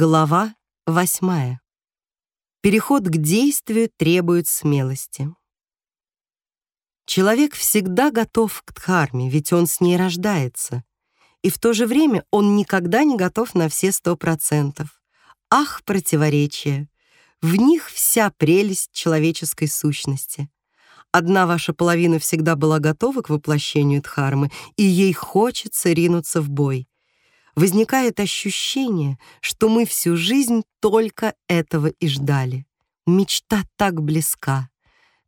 Глава восьмая. Переход к действию требует смелости. Человек всегда готов к дхарме, ведь он с ней рождается. И в то же время он никогда не готов на все сто процентов. Ах, противоречия! В них вся прелесть человеческой сущности. Одна ваша половина всегда была готова к воплощению дхармы, и ей хочется ринуться в бой возникает ощущение, что мы всю жизнь только этого и ждали. Мечта так близка.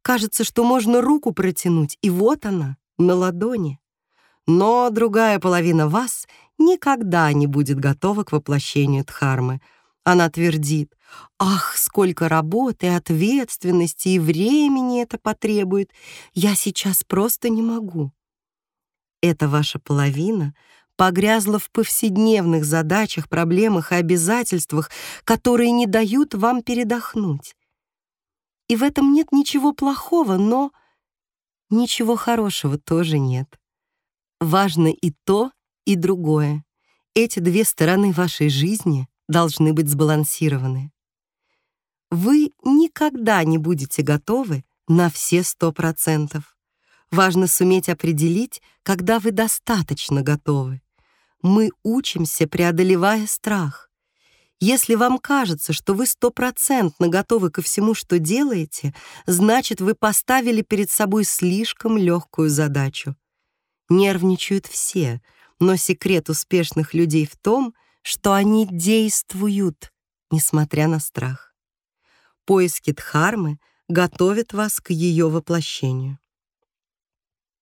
Кажется, что можно руку протянуть, и вот она, на ладони. Но другая половина вас никогда не будет готова к воплощению Дхармы. Она твердит, «Ах, сколько работы, ответственности и времени это потребует! Я сейчас просто не могу». Это ваша половина — погрязла в повседневных задачах, проблемах и обязательствах, которые не дают вам передохнуть. И в этом нет ничего плохого, но ничего хорошего тоже нет. Важно и то, и другое. Эти две стороны вашей жизни должны быть сбалансированы. Вы никогда не будете готовы на все сто процентов. Важно суметь определить, когда вы достаточно готовы мы учимся, преодолевая страх. Если вам кажется, что вы стопроцентно готовы ко всему, что делаете, значит, вы поставили перед собой слишком легкую задачу. Нервничают все, но секрет успешных людей в том, что они действуют, несмотря на страх. Поиски Дхармы готовят вас к ее воплощению.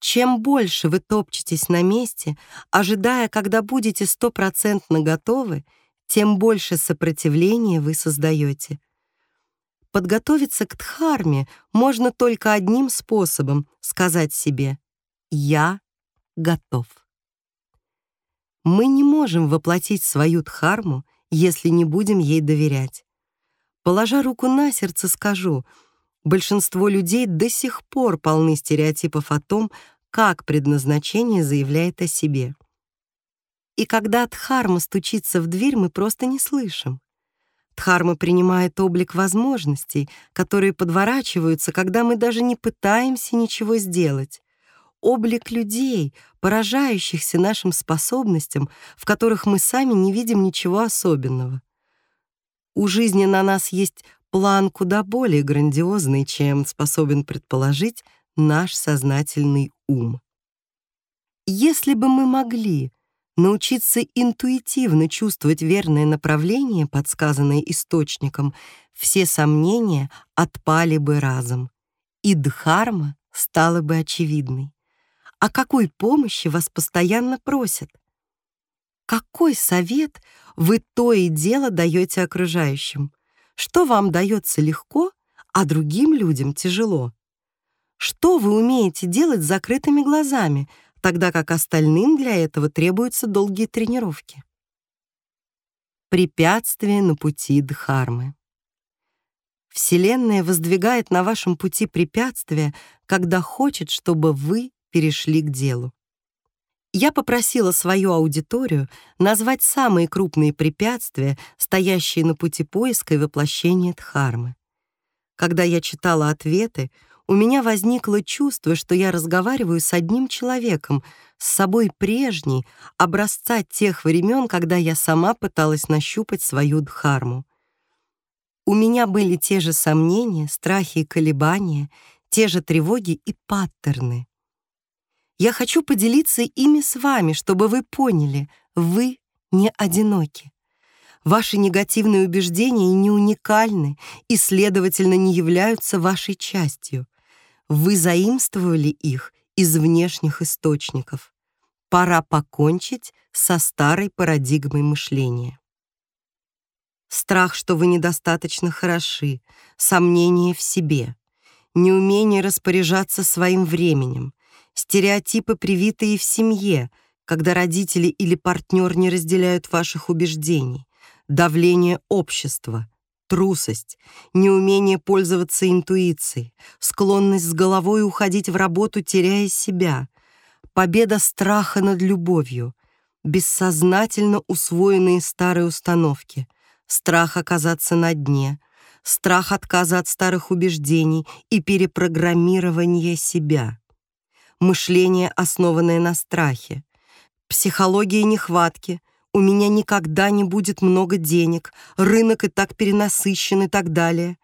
Чем больше вы топчетесь на месте, ожидая, когда будете стопроцентно готовы, тем больше сопротивления вы создаете. Подготовиться к дхарме можно только одним способом — сказать себе «Я готов». Мы не можем воплотить свою дхарму, если не будем ей доверять. Положа руку на сердце, скажу — большинство людей до сих пор полны стереотипов о том, как предназначение заявляет о себе. И когда Дхарма стучится в дверь, мы просто не слышим. Дхарма принимает облик возможностей, которые подворачиваются, когда мы даже не пытаемся ничего сделать. Облик людей, поражающихся нашим способностям, в которых мы сами не видим ничего особенного. У жизни на нас есть план куда более грандиозный, чем способен предположить наш сознательный ум. Если бы мы могли научиться интуитивно чувствовать верное направление, подсказанное источником, все сомнения отпали бы разом, и дхарма стала бы очевидной. О какой помощи вас постоянно просят? Какой совет вы то и дело даете окружающим? Что вам дается легко, а другим людям тяжело? Что вы умеете делать с закрытыми глазами, тогда как остальным для этого требуются долгие тренировки? Препятствие на пути Дхармы. Вселенная воздвигает на вашем пути препятствия, когда хочет, чтобы вы перешли к делу я попросила свою аудиторию назвать самые крупные препятствия, стоящие на пути поиска и воплощения Дхармы. Когда я читала ответы, у меня возникло чувство, что я разговариваю с одним человеком, с собой прежней, образца тех времен, когда я сама пыталась нащупать свою Дхарму. У меня были те же сомнения, страхи и колебания, те же тревоги и паттерны. Я хочу поделиться ими с вами, чтобы вы поняли, вы не одиноки. Ваши негативные убеждения не уникальны и, следовательно, не являются вашей частью. Вы заимствовали их из внешних источников. Пора покончить со старой парадигмой мышления. Страх, что вы недостаточно хороши, сомнение в себе, неумение распоряжаться своим временем, стереотипы, привитые в семье, когда родители или партнер не разделяют ваших убеждений, давление общества, трусость, неумение пользоваться интуицией, склонность с головой уходить в работу, теряя себя, победа страха над любовью, бессознательно усвоенные старые установки, страх оказаться на дне, страх отказа от старых убеждений и перепрограммирования себя, мышление, основанное на страхе, психология нехватки, у меня никогда не будет много денег, рынок и так перенасыщен и так далее.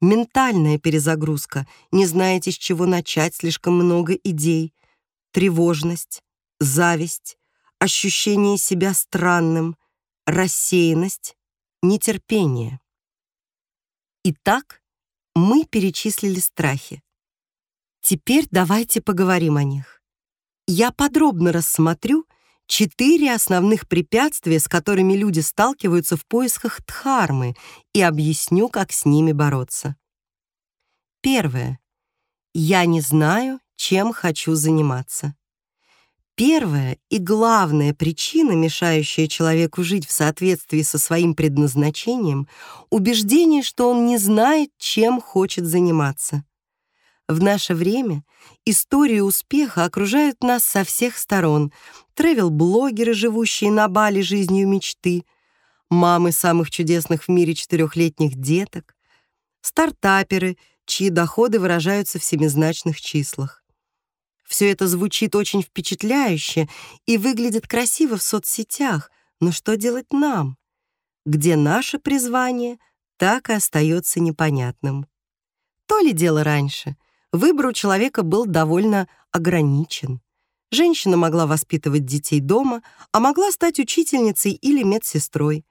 Ментальная перезагрузка, не знаете, с чего начать, слишком много идей, тревожность, зависть, ощущение себя странным, рассеянность, нетерпение. Итак, мы перечислили страхи. Теперь давайте поговорим о них. Я подробно рассмотрю четыре основных препятствия, с которыми люди сталкиваются в поисках дхармы, и объясню, как с ними бороться. Первое. Я не знаю, чем хочу заниматься. Первая и главная причина, мешающая человеку жить в соответствии со своим предназначением, убеждение, что он не знает, чем хочет заниматься. В наше время истории успеха окружают нас со всех сторон. Тревел-блогеры, живущие на Бали жизнью мечты, мамы самых чудесных в мире четырехлетних деток, стартаперы, чьи доходы выражаются в семизначных числах. Все это звучит очень впечатляюще и выглядит красиво в соцсетях, но что делать нам? Где наше призвание, так и остается непонятным. То ли дело раньше. Выбор у человека был довольно ограничен. Женщина могла воспитывать детей дома, а могла стать учительницей или медсестрой.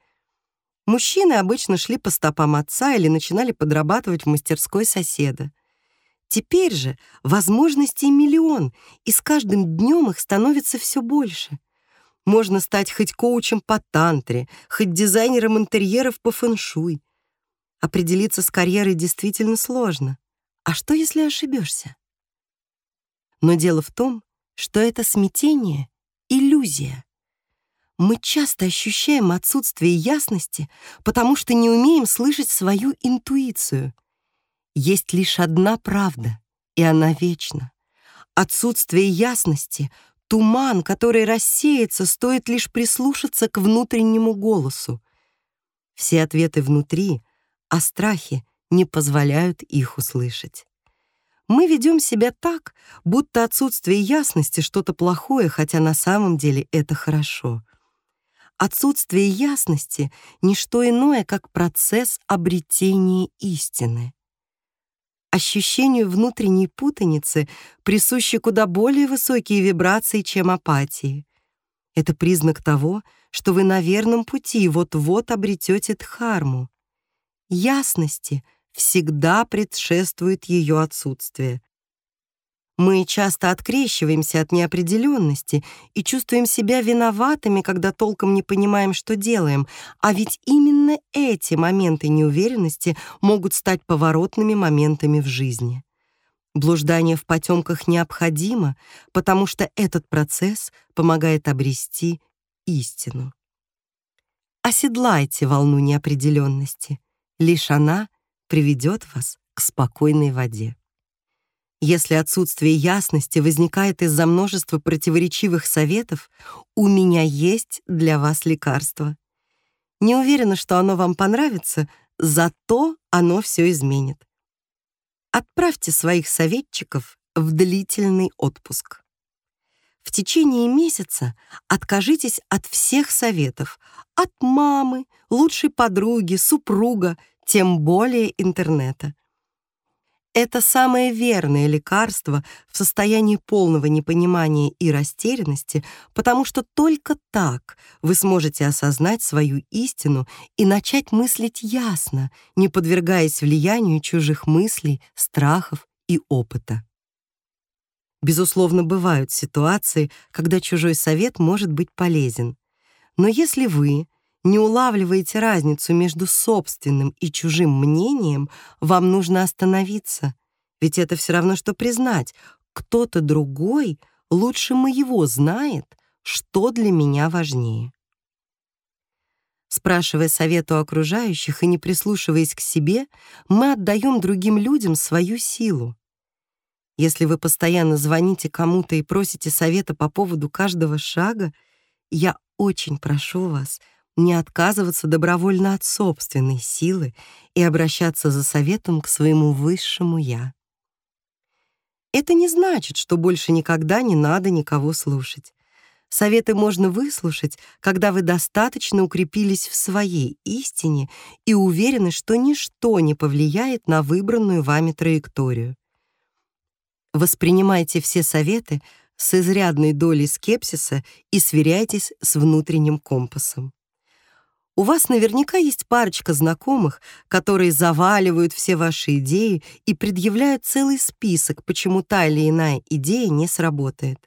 Мужчины обычно шли по стопам отца или начинали подрабатывать в мастерской соседа. Теперь же возможностей миллион, и с каждым днем их становится все больше. Можно стать хоть коучем по тантре, хоть дизайнером интерьеров по фэншуй. Определиться с карьерой действительно сложно. А что, если ошибешься? Но дело в том, что это смятение — иллюзия. Мы часто ощущаем отсутствие ясности, потому что не умеем слышать свою интуицию — есть лишь одна правда, и она вечна. Отсутствие ясности — туман, который рассеется, стоит лишь прислушаться к внутреннему голосу. Все ответы внутри, а страхи не позволяют их услышать. Мы ведем себя так, будто отсутствие ясности что-то плохое, хотя на самом деле это хорошо. Отсутствие ясности — не что иное, как процесс обретения истины. Ощущению внутренней путаницы присущи куда более высокие вибрации, чем апатии. Это признак того, что вы на верном пути и вот-вот обретете дхарму. Ясности всегда предшествует ее отсутствие. Мы часто открещиваемся от неопределенности и чувствуем себя виноватыми, когда толком не понимаем, что делаем, а ведь именно эти моменты неуверенности могут стать поворотными моментами в жизни. Блуждание в потемках необходимо, потому что этот процесс помогает обрести истину. Оседлайте волну неопределенности. Лишь она приведет вас к спокойной воде. Если отсутствие ясности возникает из-за множества противоречивых советов, у меня есть для вас лекарство. Не уверена, что оно вам понравится, зато оно все изменит. Отправьте своих советчиков в длительный отпуск. В течение месяца откажитесь от всех советов, от мамы, лучшей подруги, супруга, тем более интернета. Это самое верное лекарство в состоянии полного непонимания и растерянности, потому что только так вы сможете осознать свою истину и начать мыслить ясно, не подвергаясь влиянию чужих мыслей, страхов и опыта. Безусловно, бывают ситуации, когда чужой совет может быть полезен. Но если вы не улавливаете разницу между собственным и чужим мнением, вам нужно остановиться. Ведь это все равно, что признать, кто-то другой лучше моего знает, что для меня важнее. Спрашивая совет у окружающих и не прислушиваясь к себе, мы отдаем другим людям свою силу. Если вы постоянно звоните кому-то и просите совета по поводу каждого шага, я очень прошу вас — не отказываться добровольно от собственной силы и обращаться за советом к своему высшему «я». Это не значит, что больше никогда не надо никого слушать. Советы можно выслушать, когда вы достаточно укрепились в своей истине и уверены, что ничто не повлияет на выбранную вами траекторию. Воспринимайте все советы с изрядной долей скепсиса и сверяйтесь с внутренним компасом. У вас наверняка есть парочка знакомых, которые заваливают все ваши идеи и предъявляют целый список, почему та или иная идея не сработает.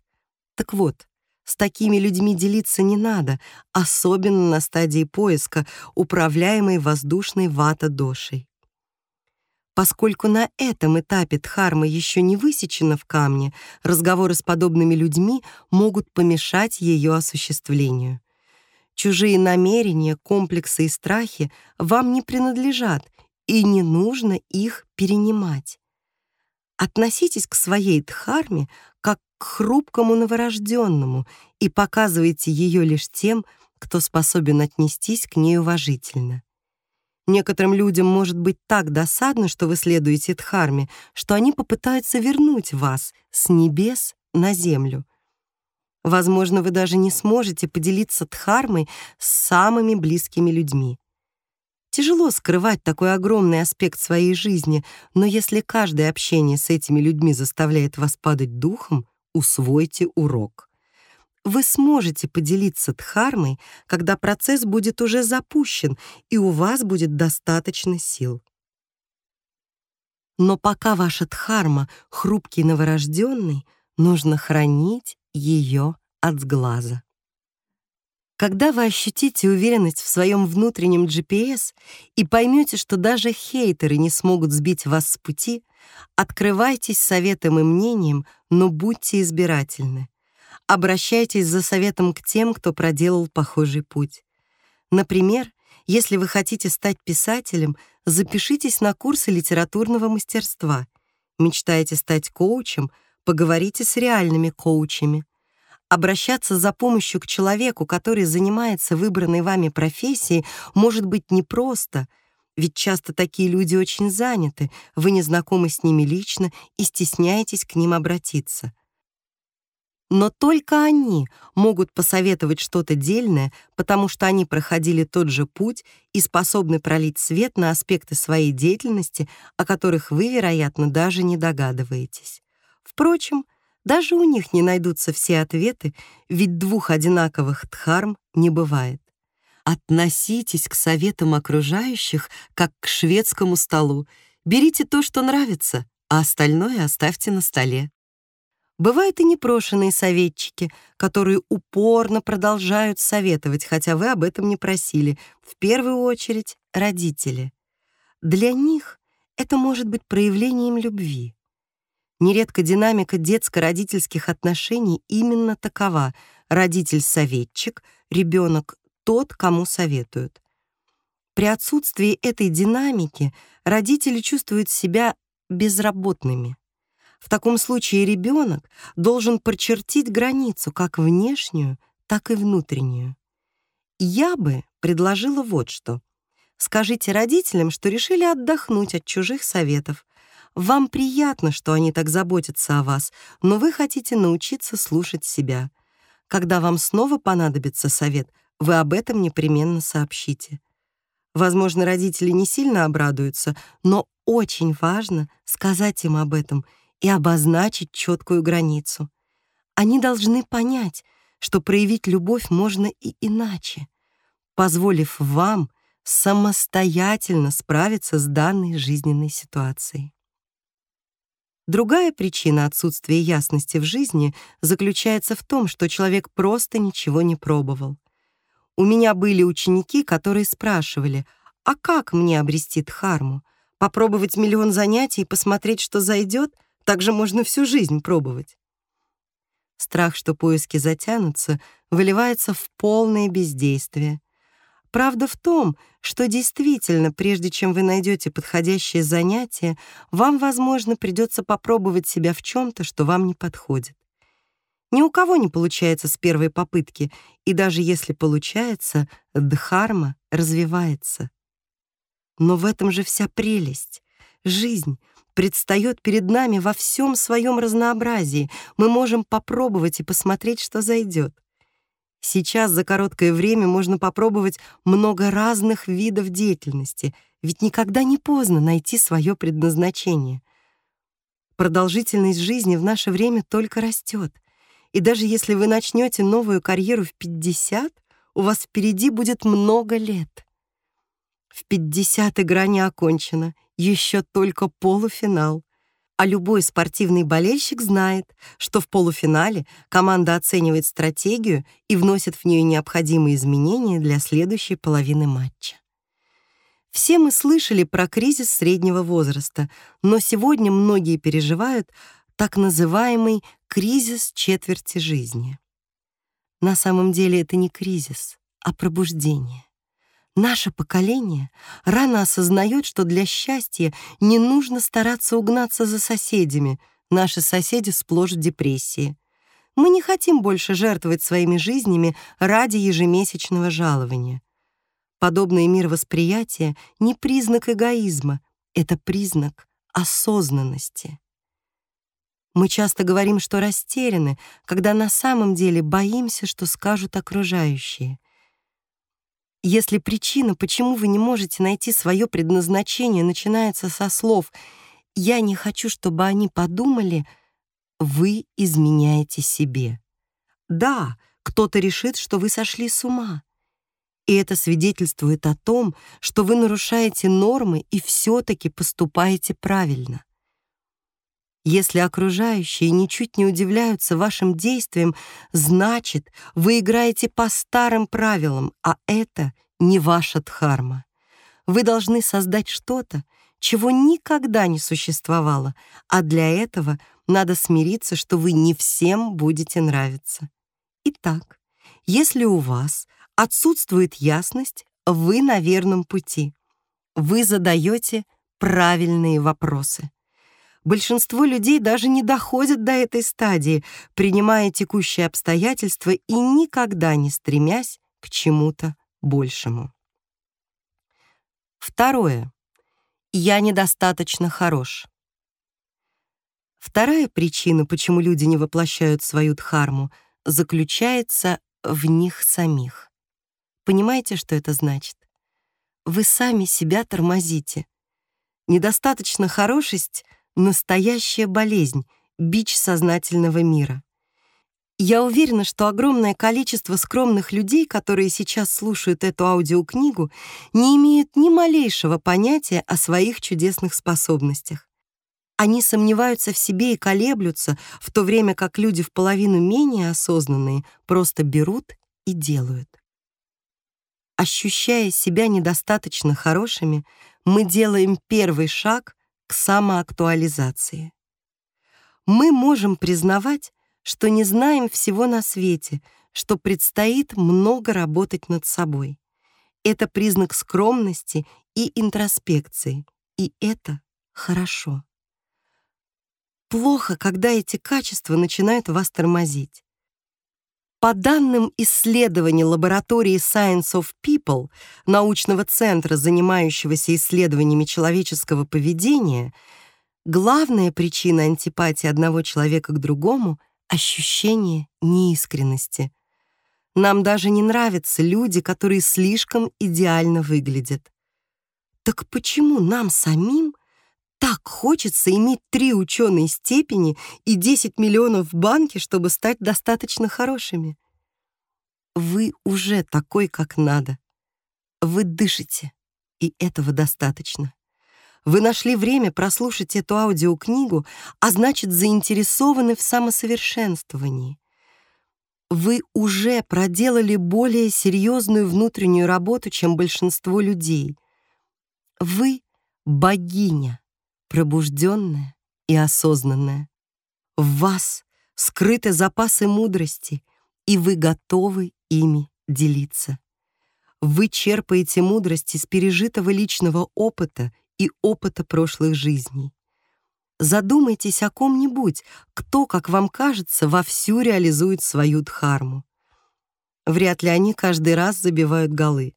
Так вот, с такими людьми делиться не надо, особенно на стадии поиска, управляемой воздушной вата-дошей. Поскольку на этом этапе дхарма еще не высечена в камне, разговоры с подобными людьми могут помешать ее осуществлению. Чужие намерения, комплексы и страхи вам не принадлежат, и не нужно их перенимать. Относитесь к своей дхарме как к хрупкому новорожденному и показывайте ее лишь тем, кто способен отнестись к ней уважительно. Некоторым людям может быть так досадно, что вы следуете Дхарме, что они попытаются вернуть вас с небес на землю. Возможно, вы даже не сможете поделиться Дхармой с самыми близкими людьми. Тяжело скрывать такой огромный аспект своей жизни, но если каждое общение с этими людьми заставляет вас падать духом, усвойте урок вы сможете поделиться дхармой, когда процесс будет уже запущен, и у вас будет достаточно сил. Но пока ваша дхарма хрупкий новорожденный, нужно хранить ее от сглаза. Когда вы ощутите уверенность в своем внутреннем GPS и поймете, что даже хейтеры не смогут сбить вас с пути, открывайтесь советом и мнением, но будьте избирательны обращайтесь за советом к тем, кто проделал похожий путь. Например, если вы хотите стать писателем, запишитесь на курсы литературного мастерства. Мечтаете стать коучем, поговорите с реальными коучами. Обращаться за помощью к человеку, который занимается выбранной вами профессией, может быть непросто, ведь часто такие люди очень заняты, вы не знакомы с ними лично и стесняетесь к ним обратиться. Но только они могут посоветовать что-то дельное, потому что они проходили тот же путь и способны пролить свет на аспекты своей деятельности, о которых вы, вероятно, даже не догадываетесь. Впрочем, даже у них не найдутся все ответы, ведь двух одинаковых дхарм не бывает. Относитесь к советам окружающих, как к шведскому столу. Берите то, что нравится, а остальное оставьте на столе. Бывают и непрошенные советчики, которые упорно продолжают советовать, хотя вы об этом не просили. В первую очередь родители. Для них это может быть проявлением любви. Нередко динамика детско-родительских отношений именно такова. Родитель-советчик, ребенок — тот, кому советуют. При отсутствии этой динамики родители чувствуют себя безработными. В таком случае ребенок должен прочертить границу как внешнюю, так и внутреннюю. Я бы предложила вот что. Скажите родителям, что решили отдохнуть от чужих советов. Вам приятно, что они так заботятся о вас, но вы хотите научиться слушать себя. Когда вам снова понадобится совет, вы об этом непременно сообщите. Возможно, родители не сильно обрадуются, но очень важно сказать им об этом — и обозначить четкую границу. Они должны понять, что проявить любовь можно и иначе, позволив вам самостоятельно справиться с данной жизненной ситуацией. Другая причина отсутствия ясности в жизни заключается в том, что человек просто ничего не пробовал. У меня были ученики, которые спрашивали, а как мне обрести дхарму? Попробовать миллион занятий и посмотреть, что зайдет — также можно всю жизнь пробовать. Страх, что поиски затянутся, выливается в полное бездействие. Правда в том, что действительно, прежде чем вы найдете подходящее занятие, вам, возможно, придется попробовать себя в чем-то, что вам не подходит. Ни у кого не получается с первой попытки, и даже если получается, дхарма развивается. Но в этом же вся прелесть. Жизнь предстает перед нами во всем своем разнообразии. Мы можем попробовать и посмотреть, что зайдет. Сейчас за короткое время можно попробовать много разных видов деятельности, ведь никогда не поздно найти свое предназначение. Продолжительность жизни в наше время только растет. И даже если вы начнете новую карьеру в 50, у вас впереди будет много лет. В 50 игра не окончена, еще только полуфинал а любой спортивный болельщик знает, что в полуфинале команда оценивает стратегию и вносит в нее необходимые изменения для следующей половины матча. Все мы слышали про кризис среднего возраста, но сегодня многие переживают так называемый кризис четверти жизни. На самом деле это не кризис, а пробуждение. Наше поколение рано осознает, что для счастья не нужно стараться угнаться за соседями. Наши соседи сплошь в депрессии. Мы не хотим больше жертвовать своими жизнями ради ежемесячного жалования. Подобный мировосприятие не признак эгоизма, это признак осознанности. Мы часто говорим, что растеряны, когда на самом деле боимся, что скажут окружающие — если причина, почему вы не можете найти свое предназначение, начинается со слов «я не хочу, чтобы они подумали», вы изменяете себе. Да, кто-то решит, что вы сошли с ума. И это свидетельствует о том, что вы нарушаете нормы и все-таки поступаете правильно. Если окружающие ничуть не удивляются вашим действиям, значит, вы играете по старым правилам, а это не ваша дхарма. Вы должны создать что-то, чего никогда не существовало, а для этого надо смириться, что вы не всем будете нравиться. Итак, если у вас отсутствует ясность, вы на верном пути. Вы задаете правильные вопросы большинство людей даже не доходят до этой стадии, принимая текущие обстоятельства и никогда не стремясь к чему-то большему. Второе. Я недостаточно хорош. Вторая причина, почему люди не воплощают свою дхарму, заключается в них самих. Понимаете, что это значит? Вы сами себя тормозите. Недостаточно хорошесть — настоящая болезнь, бич сознательного мира. Я уверена, что огромное количество скромных людей, которые сейчас слушают эту аудиокнигу, не имеют ни малейшего понятия о своих чудесных способностях. Они сомневаются в себе и колеблются, в то время как люди в половину менее осознанные просто берут и делают. Ощущая себя недостаточно хорошими, мы делаем первый шаг к самоактуализации. Мы можем признавать, что не знаем всего на свете, что предстоит много работать над собой. Это признак скромности и интроспекции, и это хорошо. Плохо, когда эти качества начинают вас тормозить. По данным исследований лаборатории Science of People, научного центра, занимающегося исследованиями человеческого поведения, главная причина антипатии одного человека к другому — ощущение неискренности. Нам даже не нравятся люди, которые слишком идеально выглядят. Так почему нам самим так хочется иметь три ученые степени и 10 миллионов в банке, чтобы стать достаточно хорошими. Вы уже такой, как надо. Вы дышите, и этого достаточно. Вы нашли время прослушать эту аудиокнигу, а значит, заинтересованы в самосовершенствовании. Вы уже проделали более серьезную внутреннюю работу, чем большинство людей. Вы — богиня пробужденная и осознанная. В вас скрыты запасы мудрости, и вы готовы ими делиться. Вы черпаете мудрость из пережитого личного опыта и опыта прошлых жизней. Задумайтесь о ком-нибудь, кто, как вам кажется, вовсю реализует свою дхарму. Вряд ли они каждый раз забивают голы.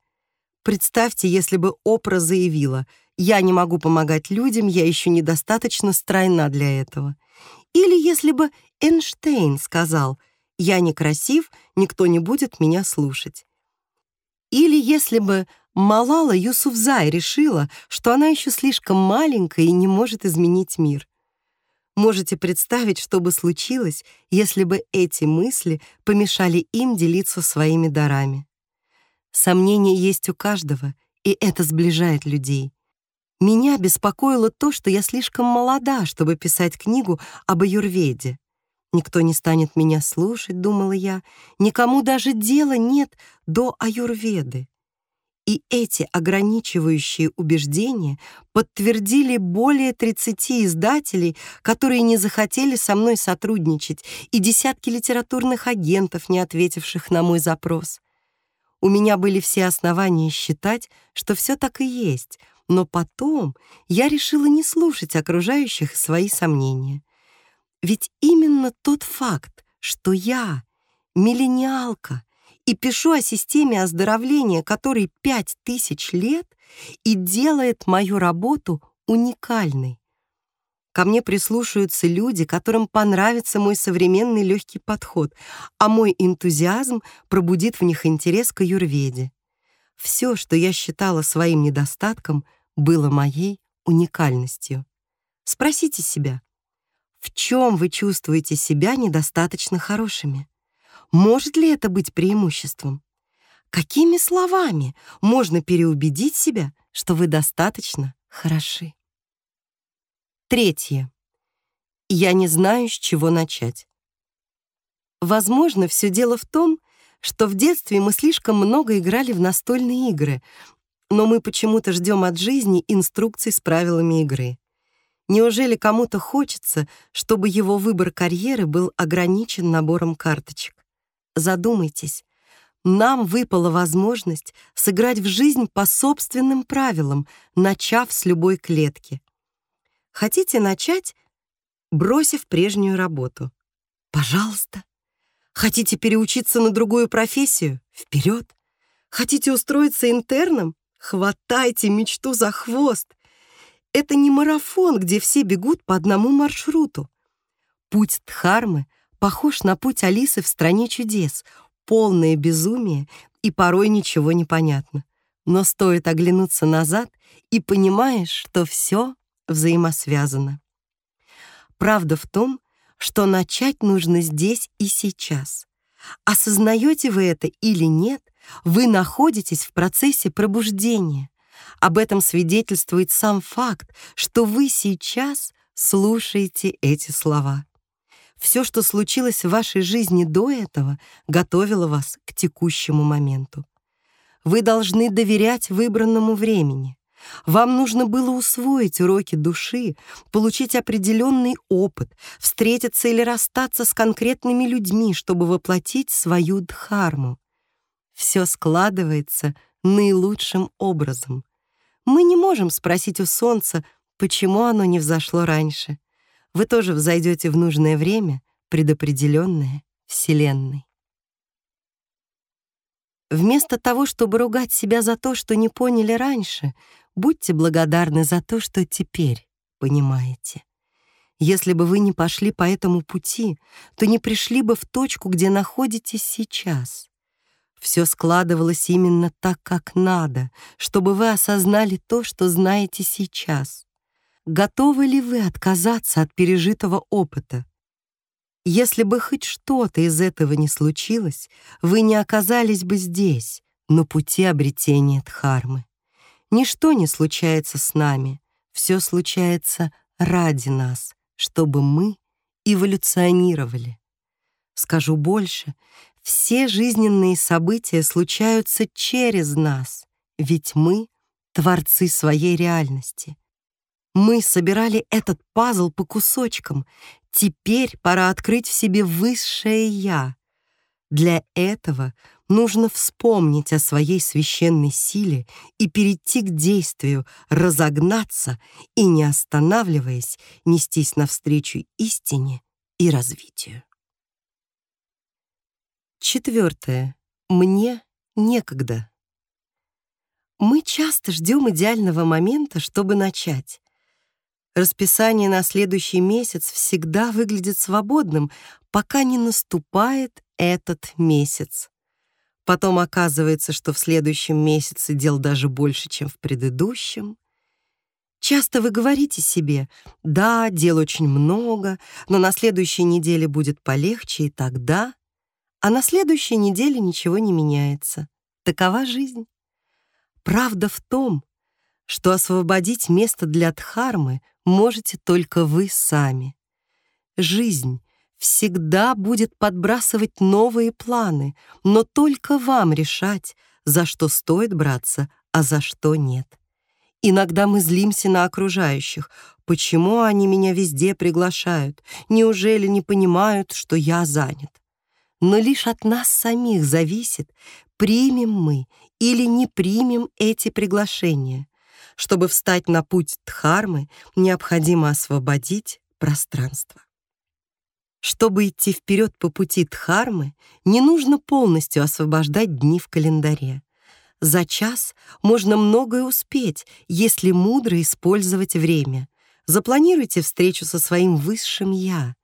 Представьте, если бы Опра заявила «Я не могу помогать людям, я еще недостаточно стройна для этого». Или если бы Эйнштейн сказал «Я некрасив, никто не будет меня слушать». Или если бы Малала Юсуфзай решила, что она еще слишком маленькая и не может изменить мир. Можете представить, что бы случилось, если бы эти мысли помешали им делиться своими дарами. Сомнения есть у каждого, и это сближает людей. Меня беспокоило то, что я слишком молода, чтобы писать книгу об аюрведе. Никто не станет меня слушать, думала я, никому даже дела нет до аюрведы. И эти ограничивающие убеждения подтвердили более 30 издателей, которые не захотели со мной сотрудничать, и десятки литературных агентов, не ответивших на мой запрос. У меня были все основания считать, что все так и есть, но потом я решила не слушать окружающих свои сомнения. Ведь именно тот факт, что я, миллениалка, и пишу о системе оздоровления, которой пять тысяч лет и делает мою работу уникальной. Ко мне прислушаются люди, которым понравится мой современный легкий подход, а мой энтузиазм пробудит в них интерес к аюрведе. Все, что я считала своим недостатком, было моей уникальностью. Спросите себя, в чем вы чувствуете себя недостаточно хорошими? Может ли это быть преимуществом? Какими словами можно переубедить себя, что вы достаточно хороши? Третье. Я не знаю, с чего начать. Возможно, все дело в том, что в детстве мы слишком много играли в настольные игры, но мы почему-то ждем от жизни инструкций с правилами игры. Неужели кому-то хочется, чтобы его выбор карьеры был ограничен набором карточек? Задумайтесь, нам выпала возможность сыграть в жизнь по собственным правилам, начав с любой клетки. Хотите начать, бросив прежнюю работу? Пожалуйста. Хотите переучиться на другую профессию? Вперед! Хотите устроиться интерном? Хватайте мечту за хвост. Это не марафон, где все бегут по одному маршруту. Путь Дхармы — похож на путь Алисы в «Стране чудес», полное безумие и порой ничего не понятно. Но стоит оглянуться назад, и понимаешь, что все взаимосвязано. Правда в том, что начать нужно здесь и сейчас. Осознаете вы это или нет, вы находитесь в процессе пробуждения. Об этом свидетельствует сам факт, что вы сейчас слушаете эти слова. Все, что случилось в вашей жизни до этого, готовило вас к текущему моменту. Вы должны доверять выбранному времени. Вам нужно было усвоить уроки души, получить определенный опыт, встретиться или расстаться с конкретными людьми, чтобы воплотить свою дхарму. Все складывается наилучшим образом. Мы не можем спросить у солнца, почему оно не взошло раньше вы тоже взойдете в нужное время, предопределенное Вселенной. Вместо того, чтобы ругать себя за то, что не поняли раньше, будьте благодарны за то, что теперь понимаете. Если бы вы не пошли по этому пути, то не пришли бы в точку, где находитесь сейчас. Все складывалось именно так, как надо, чтобы вы осознали то, что знаете сейчас. Готовы ли вы отказаться от пережитого опыта? Если бы хоть что-то из этого не случилось, вы не оказались бы здесь, на пути обретения Дхармы. Ничто не случается с нами, все случается ради нас, чтобы мы эволюционировали. Скажу больше, все жизненные события случаются через нас, ведь мы — творцы своей реальности. Мы собирали этот пазл по кусочкам. Теперь пора открыть в себе высшее «я». Для этого нужно вспомнить о своей священной силе и перейти к действию, разогнаться и, не останавливаясь, нестись навстречу истине и развитию. Четвертое. Мне некогда. Мы часто ждем идеального момента, чтобы начать. Расписание на следующий месяц всегда выглядит свободным, пока не наступает этот месяц. Потом оказывается, что в следующем месяце дел даже больше, чем в предыдущем. Часто вы говорите себе, да, дел очень много, но на следующей неделе будет полегче и тогда, а на следующей неделе ничего не меняется. Такова жизнь. Правда в том, что освободить место для Дхармы можете только вы сами. Жизнь всегда будет подбрасывать новые планы, но только вам решать, за что стоит браться, а за что нет. Иногда мы злимся на окружающих. Почему они меня везде приглашают? Неужели не понимают, что я занят? Но лишь от нас самих зависит, примем мы или не примем эти приглашения. Чтобы встать на путь Дхармы, необходимо освободить пространство. Чтобы идти вперед по пути Дхармы, не нужно полностью освобождать дни в календаре. За час можно многое успеть, если мудро использовать время. Запланируйте встречу со своим высшим «я».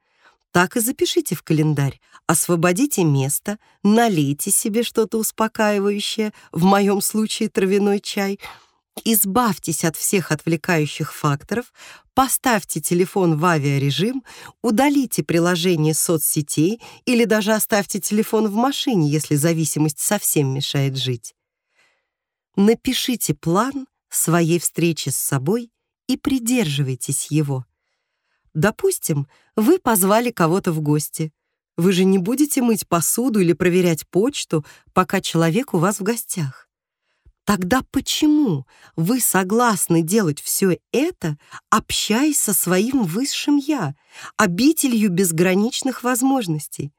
Так и запишите в календарь. Освободите место, налейте себе что-то успокаивающее, в моем случае травяной чай — Избавьтесь от всех отвлекающих факторов, поставьте телефон в авиарежим, удалите приложение соцсетей или даже оставьте телефон в машине, если зависимость совсем мешает жить. Напишите план своей встречи с собой и придерживайтесь его. Допустим, вы позвали кого-то в гости. Вы же не будете мыть посуду или проверять почту, пока человек у вас в гостях. Тогда почему вы согласны делать все это, общаясь со своим высшим «я», обителью безграничных возможностей?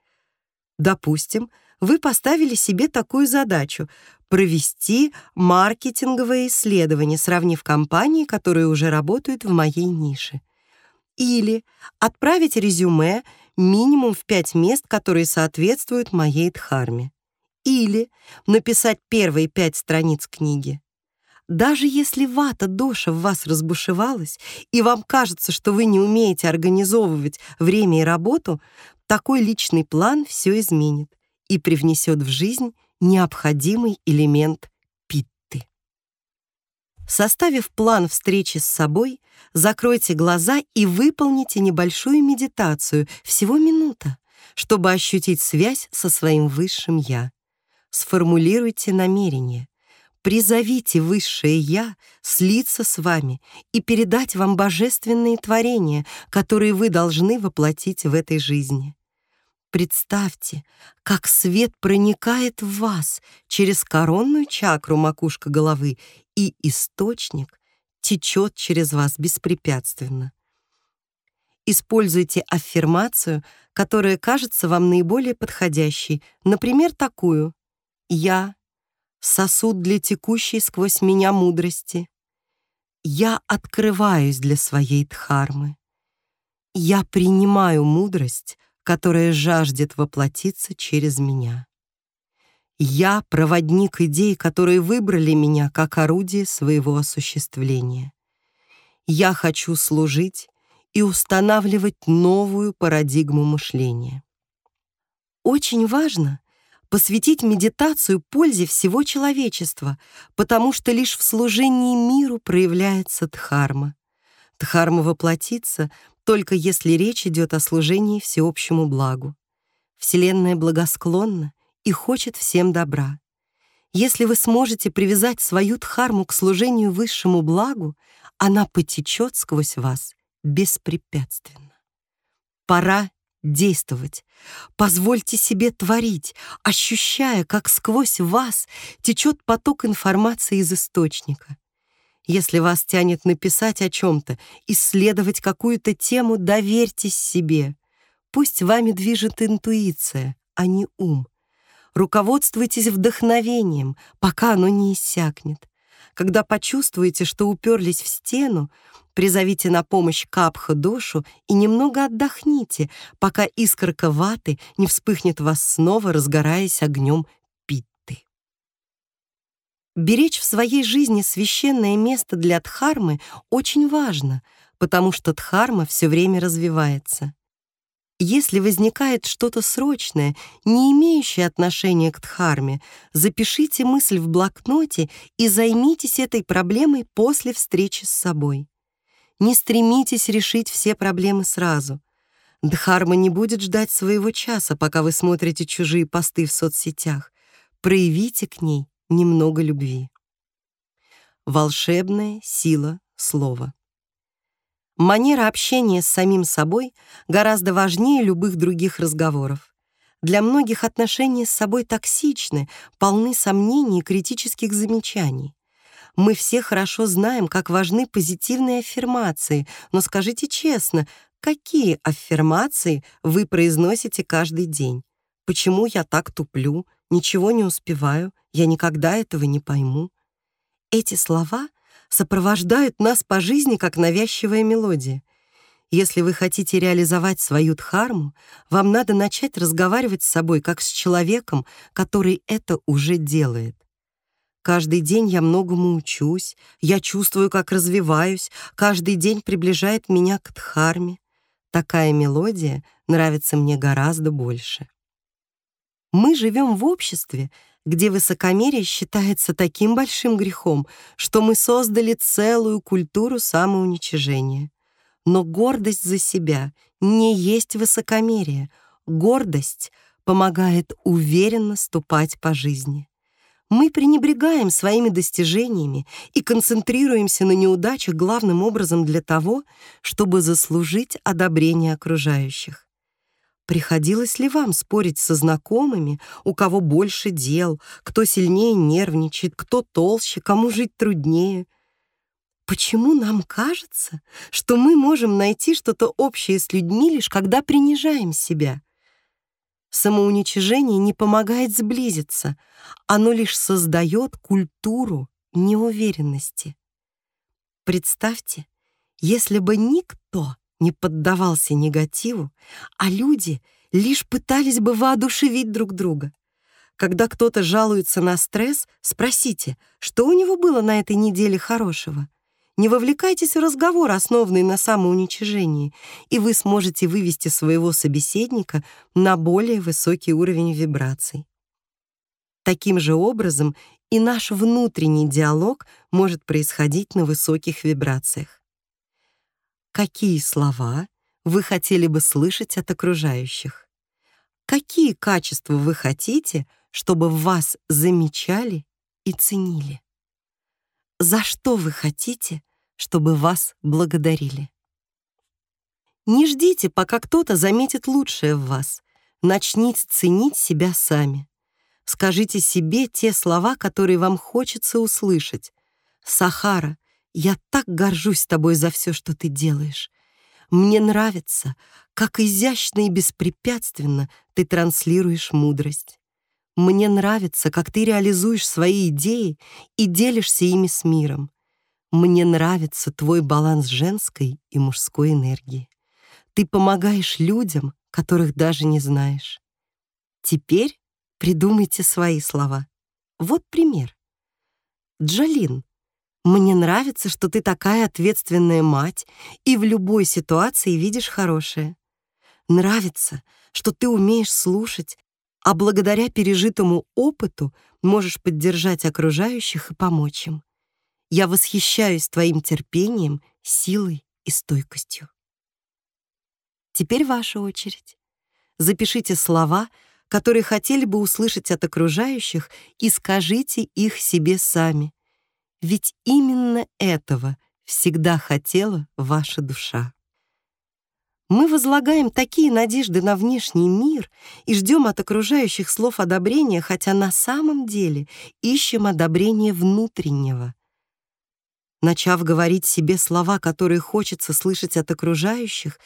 Допустим, вы поставили себе такую задачу — провести маркетинговое исследование, сравнив компании, которые уже работают в моей нише. Или отправить резюме минимум в пять мест, которые соответствуют моей дхарме или написать первые пять страниц книги. Даже если вата доша в вас разбушевалась, и вам кажется, что вы не умеете организовывать время и работу, такой личный план все изменит и привнесет в жизнь необходимый элемент питты. Составив план встречи с собой, закройте глаза и выполните небольшую медитацию, всего минута, чтобы ощутить связь со своим высшим «я». Сформулируйте намерение. Призовите высшее «Я» слиться с вами и передать вам божественные творения, которые вы должны воплотить в этой жизни. Представьте, как свет проникает в вас через коронную чакру макушка головы, и источник течет через вас беспрепятственно. Используйте аффирмацию, которая кажется вам наиболее подходящей, например, такую я — сосуд для текущей сквозь меня мудрости. Я открываюсь для своей дхармы. Я принимаю мудрость, которая жаждет воплотиться через меня. Я — проводник идей, которые выбрали меня как орудие своего осуществления. Я хочу служить и устанавливать новую парадигму мышления. Очень важно посвятить медитацию пользе всего человечества, потому что лишь в служении миру проявляется дхарма. Дхарма воплотится только если речь идет о служении всеобщему благу. Вселенная благосклонна и хочет всем добра. Если вы сможете привязать свою дхарму к служению высшему благу, она потечет сквозь вас беспрепятственно. Пора действовать. Позвольте себе творить, ощущая, как сквозь вас течет поток информации из источника. Если вас тянет написать о чем-то, исследовать какую-то тему, доверьтесь себе. Пусть вами движет интуиция, а не ум. Руководствуйтесь вдохновением, пока оно не иссякнет. Когда почувствуете, что уперлись в стену, призовите на помощь капха дошу и немного отдохните, пока искорка ваты не вспыхнет вас снова, разгораясь огнем питты. Беречь в своей жизни священное место для дхармы очень важно, потому что дхарма все время развивается. Если возникает что-то срочное, не имеющее отношения к дхарме, запишите мысль в блокноте и займитесь этой проблемой после встречи с собой. Не стремитесь решить все проблемы сразу. Дхарма не будет ждать своего часа, пока вы смотрите чужие посты в соцсетях. Проявите к ней немного любви. Волшебная сила слова. Манера общения с самим собой гораздо важнее любых других разговоров. Для многих отношения с собой токсичны, полны сомнений и критических замечаний. Мы все хорошо знаем, как важны позитивные аффирмации, но скажите честно, какие аффирмации вы произносите каждый день? Почему я так туплю, ничего не успеваю, я никогда этого не пойму? Эти слова — сопровождают нас по жизни как навязчивая мелодия. Если вы хотите реализовать свою дхарму, вам надо начать разговаривать с собой как с человеком, который это уже делает. Каждый день я многому учусь, я чувствую, как развиваюсь, каждый день приближает меня к дхарме. Такая мелодия нравится мне гораздо больше. Мы живем в обществе, где высокомерие считается таким большим грехом, что мы создали целую культуру самоуничижения. Но гордость за себя не есть высокомерие. Гордость помогает уверенно ступать по жизни. Мы пренебрегаем своими достижениями и концентрируемся на неудачах главным образом для того, чтобы заслужить одобрение окружающих. Приходилось ли вам спорить со знакомыми, у кого больше дел, кто сильнее нервничает, кто толще, кому жить труднее? Почему нам кажется, что мы можем найти что-то общее с людьми лишь когда принижаем себя? Самоуничижение не помогает сблизиться, оно лишь создает культуру неуверенности. Представьте, если бы никто не поддавался негативу, а люди лишь пытались бы воодушевить друг друга. Когда кто-то жалуется на стресс, спросите, что у него было на этой неделе хорошего. Не вовлекайтесь в разговор, основанный на самоуничижении, и вы сможете вывести своего собеседника на более высокий уровень вибраций. Таким же образом и наш внутренний диалог может происходить на высоких вибрациях. Какие слова вы хотели бы слышать от окружающих? Какие качества вы хотите, чтобы вас замечали и ценили? За что вы хотите, чтобы вас благодарили? Не ждите, пока кто-то заметит лучшее в вас. Начните ценить себя сами. Скажите себе те слова, которые вам хочется услышать. «Сахара, я так горжусь тобой за все, что ты делаешь. Мне нравится, как изящно и беспрепятственно ты транслируешь мудрость. Мне нравится, как ты реализуешь свои идеи и делишься ими с миром. Мне нравится твой баланс женской и мужской энергии. Ты помогаешь людям, которых даже не знаешь. Теперь придумайте свои слова. Вот пример. Джалин, мне нравится, что ты такая ответственная мать и в любой ситуации видишь хорошее. Нравится, что ты умеешь слушать, а благодаря пережитому опыту можешь поддержать окружающих и помочь им. Я восхищаюсь твоим терпением, силой и стойкостью. Теперь ваша очередь. Запишите слова, которые хотели бы услышать от окружающих, и скажите их себе сами. Ведь именно этого всегда хотела ваша душа. Мы возлагаем такие надежды на внешний мир и ждем от окружающих слов одобрения, хотя на самом деле ищем одобрения внутреннего. Начав говорить себе слова, которые хочется слышать от окружающих,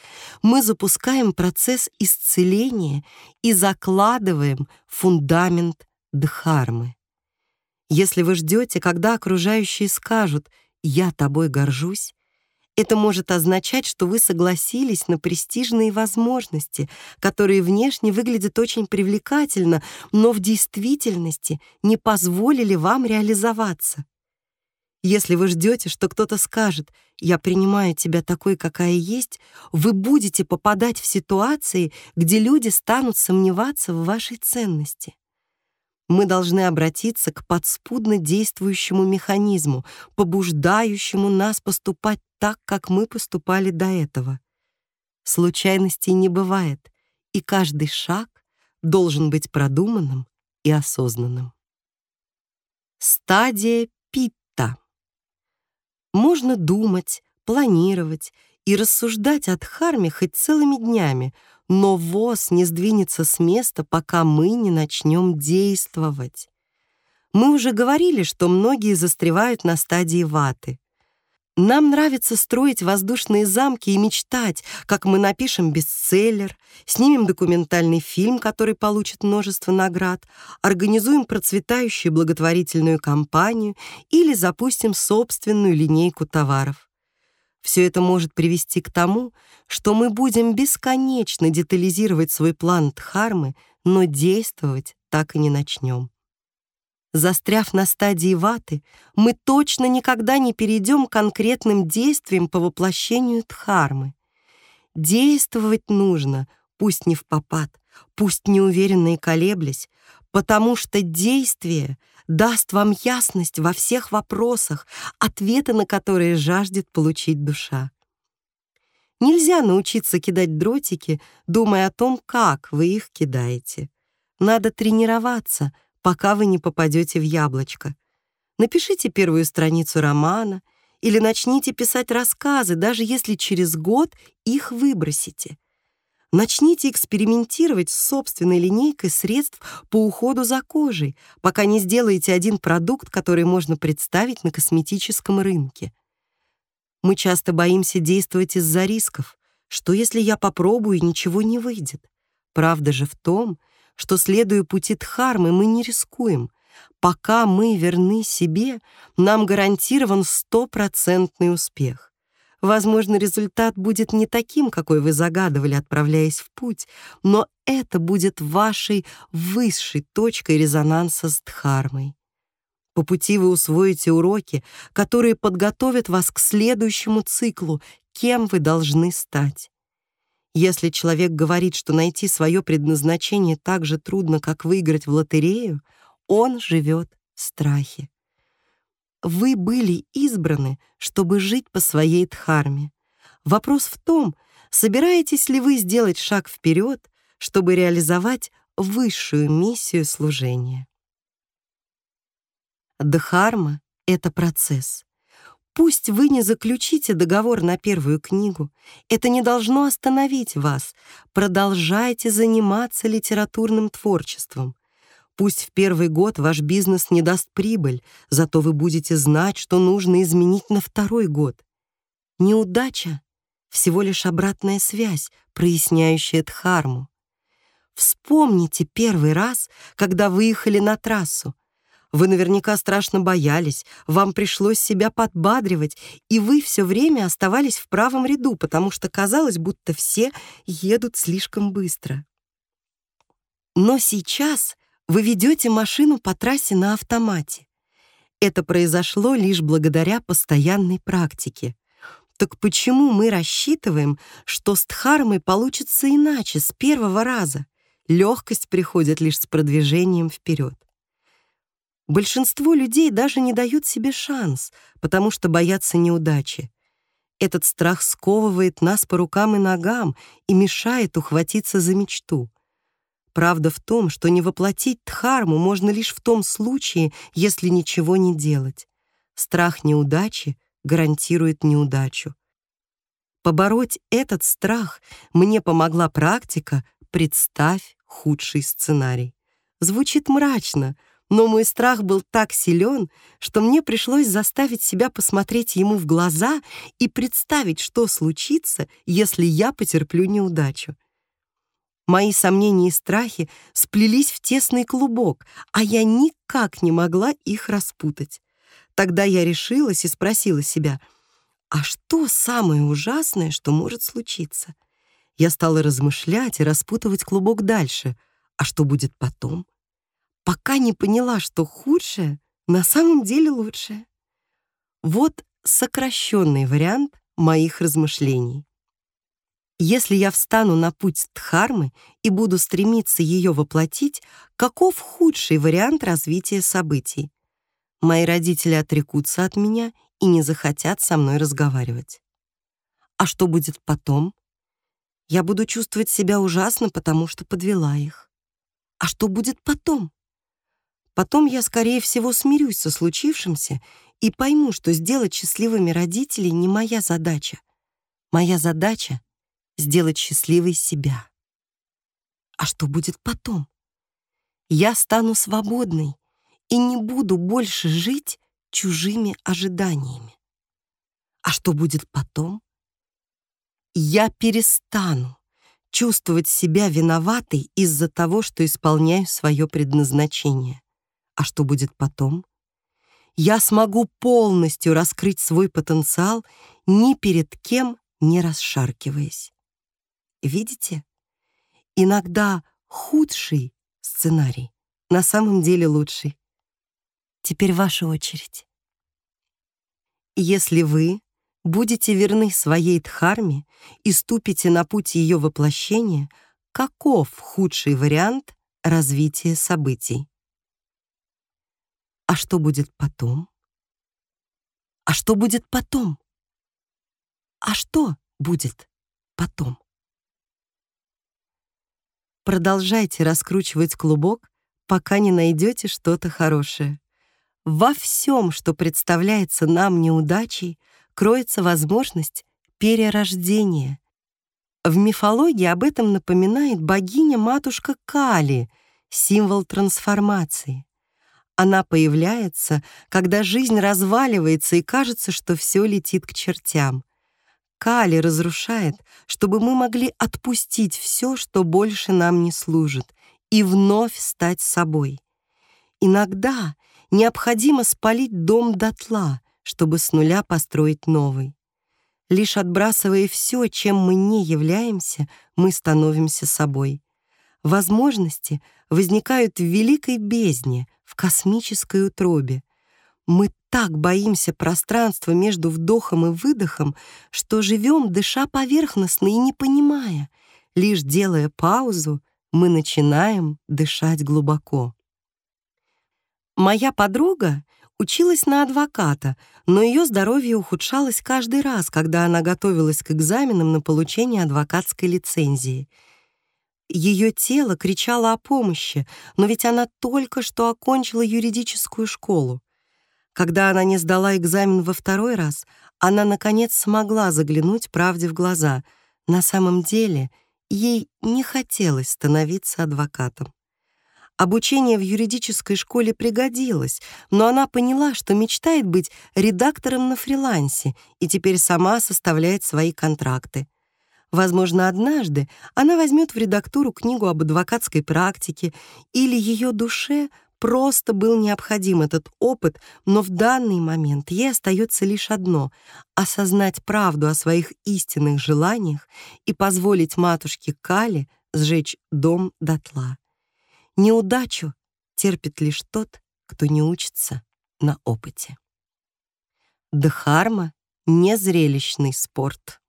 мы запускаем процесс исцеления и закладываем фундамент дхармы. Если вы ждете, когда окружающие скажут «я тобой горжусь», это может означать, что вы согласились на престижные возможности, которые внешне выглядят очень привлекательно, но в действительности не позволили вам реализоваться. Если вы ждете, что кто-то скажет «я принимаю тебя такой, какая есть», вы будете попадать в ситуации, где люди станут сомневаться в вашей ценности. Мы должны обратиться к подспудно действующему механизму, побуждающему нас поступать так, как мы поступали до этого. Случайностей не бывает, и каждый шаг должен быть продуманным и осознанным. Стадия питта. Можно думать, планировать и рассуждать о Дхарме хоть целыми днями, но ВОЗ не сдвинется с места, пока мы не начнем действовать. Мы уже говорили, что многие застревают на стадии ваты. Нам нравится строить воздушные замки и мечтать, как мы напишем бестселлер, снимем документальный фильм, который получит множество наград, организуем процветающую благотворительную кампанию или запустим собственную линейку товаров. Все это может привести к тому, что мы будем бесконечно детализировать свой план Дхармы, но действовать так и не начнем. Застряв на стадии ваты, мы точно никогда не перейдем к конкретным действиям по воплощению дхармы. Действовать нужно, пусть не в попад, пусть неуверенно и колеблясь, потому что действие даст вам ясность во всех вопросах, ответы на которые жаждет получить душа. Нельзя научиться кидать дротики, думая о том, как вы их кидаете. Надо тренироваться — пока вы не попадете в яблочко. Напишите первую страницу романа или начните писать рассказы, даже если через год их выбросите. Начните экспериментировать с собственной линейкой средств по уходу за кожей, пока не сделаете один продукт, который можно представить на косметическом рынке. Мы часто боимся действовать из-за рисков. Что если я попробую и ничего не выйдет? Правда же в том, что, следуя пути Дхармы, мы не рискуем. Пока мы верны себе, нам гарантирован стопроцентный успех. Возможно, результат будет не таким, какой вы загадывали, отправляясь в путь, но это будет вашей высшей точкой резонанса с Дхармой. По пути вы усвоите уроки, которые подготовят вас к следующему циклу, кем вы должны стать. Если человек говорит, что найти свое предназначение так же трудно, как выиграть в лотерею, он живет в страхе. Вы были избраны, чтобы жить по своей дхарме. Вопрос в том, собираетесь ли вы сделать шаг вперед, чтобы реализовать высшую миссию служения. Дхарма — это процесс. Пусть вы не заключите договор на первую книгу, это не должно остановить вас. Продолжайте заниматься литературным творчеством. Пусть в первый год ваш бизнес не даст прибыль, зато вы будете знать, что нужно изменить на второй год. Неудача — всего лишь обратная связь, проясняющая дхарму. Вспомните первый раз, когда выехали на трассу. Вы наверняка страшно боялись, вам пришлось себя подбадривать, и вы все время оставались в правом ряду, потому что казалось, будто все едут слишком быстро. Но сейчас вы ведете машину по трассе на автомате. Это произошло лишь благодаря постоянной практике. Так почему мы рассчитываем, что с Дхармой получится иначе, с первого раза? Легкость приходит лишь с продвижением вперед. Большинство людей даже не дают себе шанс, потому что боятся неудачи. Этот страх сковывает нас по рукам и ногам и мешает ухватиться за мечту. Правда в том, что не воплотить дхарму можно лишь в том случае, если ничего не делать. Страх неудачи гарантирует неудачу. Побороть этот страх мне помогла практика «Представь худший сценарий». Звучит мрачно — но мой страх был так силен, что мне пришлось заставить себя посмотреть ему в глаза и представить, что случится, если я потерплю неудачу. Мои сомнения и страхи сплелись в тесный клубок, а я никак не могла их распутать. Тогда я решилась и спросила себя, а что самое ужасное, что может случиться? Я стала размышлять и распутывать клубок дальше. А что будет потом? Пока не поняла, что худшее на самом деле лучшее. Вот сокращенный вариант моих размышлений. Если я встану на путь Дхармы и буду стремиться ее воплотить, каков худший вариант развития событий? Мои родители отрекутся от меня и не захотят со мной разговаривать. А что будет потом? Я буду чувствовать себя ужасно, потому что подвела их. А что будет потом? Потом я, скорее всего, смирюсь со случившимся и пойму, что сделать счастливыми родителей не моя задача. Моя задача — сделать счастливой себя. А что будет потом? Я стану свободной и не буду больше жить чужими ожиданиями. А что будет потом? Я перестану чувствовать себя виноватой из-за того, что исполняю свое предназначение. А что будет потом? Я смогу полностью раскрыть свой потенциал, ни перед кем не расшаркиваясь. Видите? Иногда худший сценарий на самом деле лучший. Теперь ваша очередь. Если вы будете верны своей Дхарме и ступите на путь ее воплощения, каков худший вариант развития событий? А что будет потом? А что будет потом? А что будет потом? Продолжайте раскручивать клубок, пока не найдете что-то хорошее. Во всем, что представляется нам неудачей, кроется возможность перерождения. В мифологии об этом напоминает богиня-матушка Кали, символ трансформации. Она появляется, когда жизнь разваливается и кажется, что все летит к чертям. Кали разрушает, чтобы мы могли отпустить все, что больше нам не служит, и вновь стать собой. Иногда необходимо спалить дом дотла, чтобы с нуля построить новый. Лишь отбрасывая все, чем мы не являемся, мы становимся собой. Возможности возникают в великой бездне, в космической утробе. Мы так боимся пространства между вдохом и выдохом, что живем, дыша поверхностно и не понимая. Лишь делая паузу, мы начинаем дышать глубоко. Моя подруга училась на адвоката, но ее здоровье ухудшалось каждый раз, когда она готовилась к экзаменам на получение адвокатской лицензии. Ее тело кричало о помощи, но ведь она только что окончила юридическую школу. Когда она не сдала экзамен во второй раз, она, наконец, смогла заглянуть правде в глаза. На самом деле, ей не хотелось становиться адвокатом. Обучение в юридической школе пригодилось, но она поняла, что мечтает быть редактором на фрилансе и теперь сама составляет свои контракты. Возможно, однажды она возьмет в редактуру книгу об адвокатской практике или ее душе просто был необходим этот опыт, но в данный момент ей остается лишь одно — осознать правду о своих истинных желаниях и позволить матушке Кали сжечь дом дотла. Неудачу терпит лишь тот, кто не учится на опыте. Дхарма — незрелищный спорт.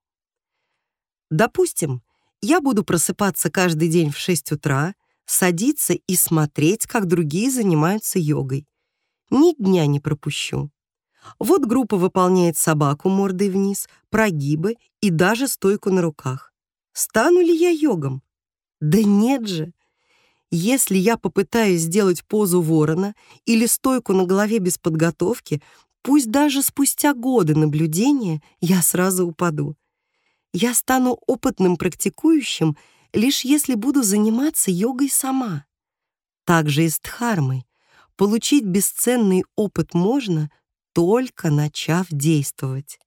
Допустим, я буду просыпаться каждый день в 6 утра, садиться и смотреть, как другие занимаются йогой. Ни дня не пропущу. Вот группа выполняет собаку мордой вниз, прогибы и даже стойку на руках. Стану ли я йогом? Да нет же. Если я попытаюсь сделать позу ворона или стойку на голове без подготовки, пусть даже спустя годы наблюдения я сразу упаду. Я стану опытным практикующим, лишь если буду заниматься йогой сама. Так же и с дхармой. Получить бесценный опыт можно, только начав действовать.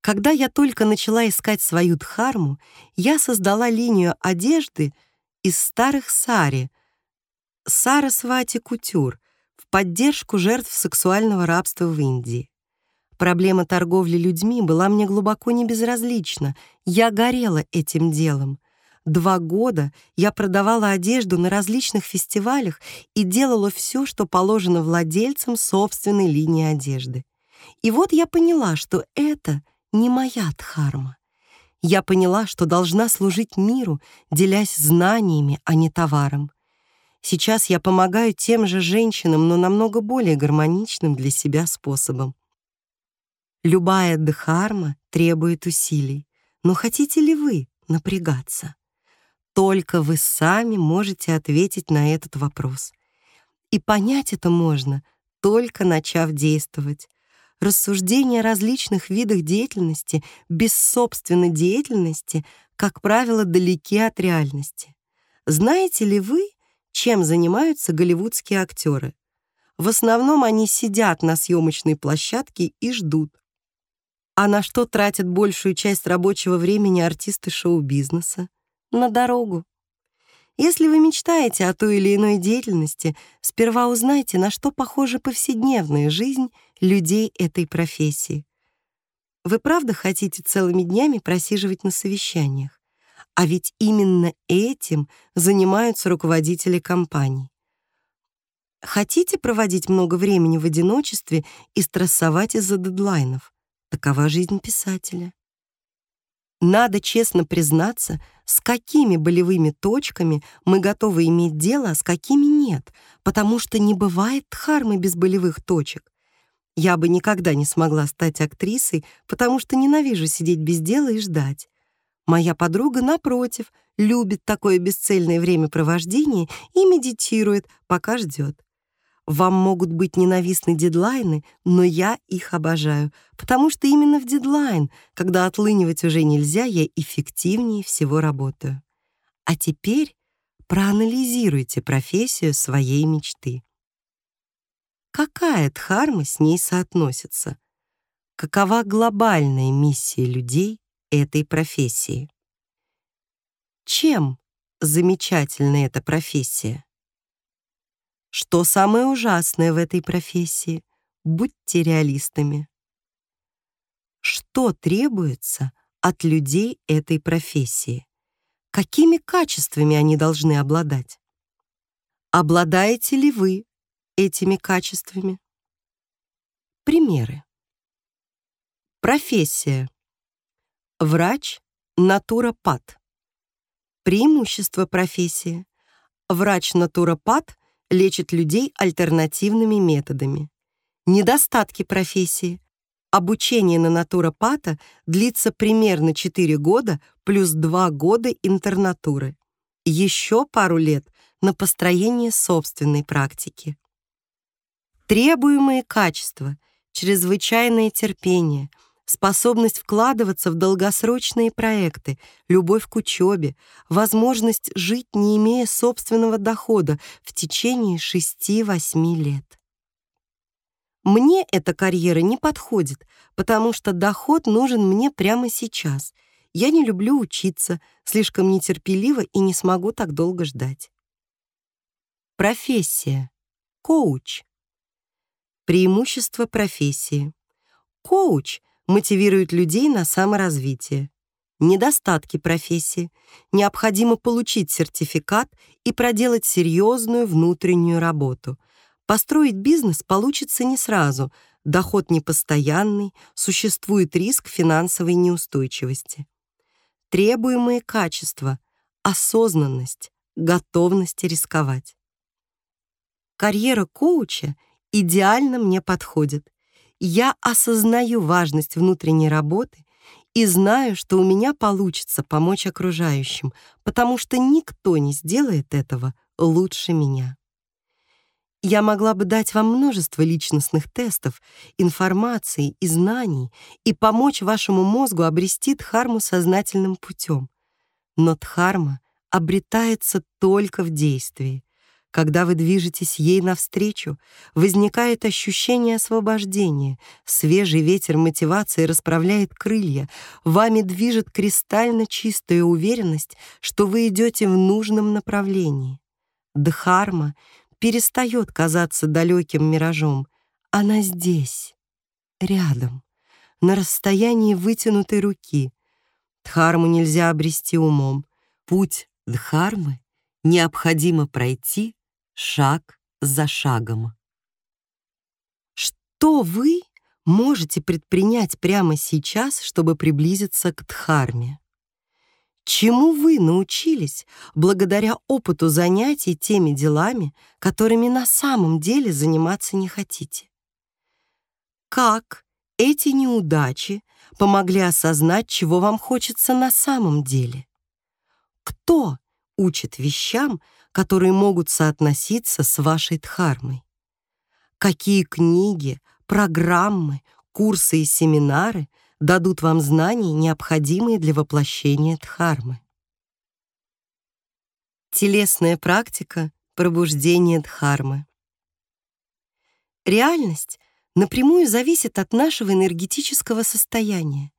Когда я только начала искать свою дхарму, я создала линию одежды из старых сари, Сарасвати Кутюр, в поддержку жертв сексуального рабства в Индии. Проблема торговли людьми была мне глубоко не безразлична. Я горела этим делом. Два года я продавала одежду на различных фестивалях и делала все, что положено владельцам собственной линии одежды. И вот я поняла, что это не моя дхарма. Я поняла, что должна служить миру, делясь знаниями, а не товаром. Сейчас я помогаю тем же женщинам, но намного более гармоничным для себя способом. Любая дхарма требует усилий, но хотите ли вы напрягаться? Только вы сами можете ответить на этот вопрос. И понять это можно, только начав действовать. Рассуждения о различных видах деятельности без собственной деятельности, как правило, далеки от реальности. Знаете ли вы, чем занимаются голливудские актеры? В основном они сидят на съемочной площадке и ждут. А на что тратят большую часть рабочего времени артисты шоу-бизнеса? На дорогу. Если вы мечтаете о той или иной деятельности, сперва узнайте, на что похожа повседневная жизнь людей этой профессии. Вы правда хотите целыми днями просиживать на совещаниях? А ведь именно этим занимаются руководители компаний. Хотите проводить много времени в одиночестве и стрессовать из-за дедлайнов? Такова жизнь писателя. Надо честно признаться, с какими болевыми точками мы готовы иметь дело, а с какими нет, потому что не бывает дхармы без болевых точек. Я бы никогда не смогла стать актрисой, потому что ненавижу сидеть без дела и ждать. Моя подруга, напротив, любит такое бесцельное времяпровождение и медитирует, пока ждет. Вам могут быть ненавистны дедлайны, но я их обожаю, потому что именно в дедлайн, когда отлынивать уже нельзя, я эффективнее всего работаю. А теперь проанализируйте профессию своей мечты. Какая дхарма с ней соотносится? Какова глобальная миссия людей этой профессии? Чем замечательна эта профессия? Что самое ужасное в этой профессии? Будьте реалистами. Что требуется от людей этой профессии? Какими качествами они должны обладать? Обладаете ли вы этими качествами? Примеры. Профессия. Врач, натуропат. Преимущество профессии. Врач-натуропат лечит людей альтернативными методами. Недостатки профессии. Обучение на натуропата длится примерно 4 года плюс 2 года интернатуры. Еще пару лет на построение собственной практики. Требуемые качества, чрезвычайное терпение — способность вкладываться в долгосрочные проекты, любовь к учебе, возможность жить, не имея собственного дохода в течение 6-8 лет. Мне эта карьера не подходит, потому что доход нужен мне прямо сейчас. Я не люблю учиться, слишком нетерпеливо и не смогу так долго ждать. Профессия. Коуч. Преимущество профессии. Коуч — мотивирует людей на саморазвитие. Недостатки профессии. Необходимо получить сертификат и проделать серьезную внутреннюю работу. Построить бизнес получится не сразу, доход непостоянный, существует риск финансовой неустойчивости. Требуемые качества — осознанность, готовность рисковать. Карьера коуча идеально мне подходит. Я осознаю важность внутренней работы и знаю, что у меня получится помочь окружающим, потому что никто не сделает этого лучше меня. Я могла бы дать вам множество личностных тестов, информации и знаний и помочь вашему мозгу обрести дхарму сознательным путем. Но дхарма обретается только в действии. Когда вы движетесь ей навстречу, возникает ощущение освобождения. Свежий ветер мотивации расправляет крылья. Вами движет кристально чистая уверенность, что вы идете в нужном направлении. Дхарма перестает казаться далеким миражом. Она здесь, рядом, на расстоянии вытянутой руки. Дхарму нельзя обрести умом. Путь Дхармы необходимо пройти шаг за шагом. Что вы можете предпринять прямо сейчас, чтобы приблизиться к Дхарме? Чему вы научились благодаря опыту занятий теми делами, которыми на самом деле заниматься не хотите? Как эти неудачи помогли осознать, чего вам хочется на самом деле? Кто учит вещам, которые могут соотноситься с вашей дхармой. Какие книги, программы, курсы и семинары дадут вам знания, необходимые для воплощения дхармы. Телесная практика пробуждения дхармы. Реальность напрямую зависит от нашего энергетического состояния.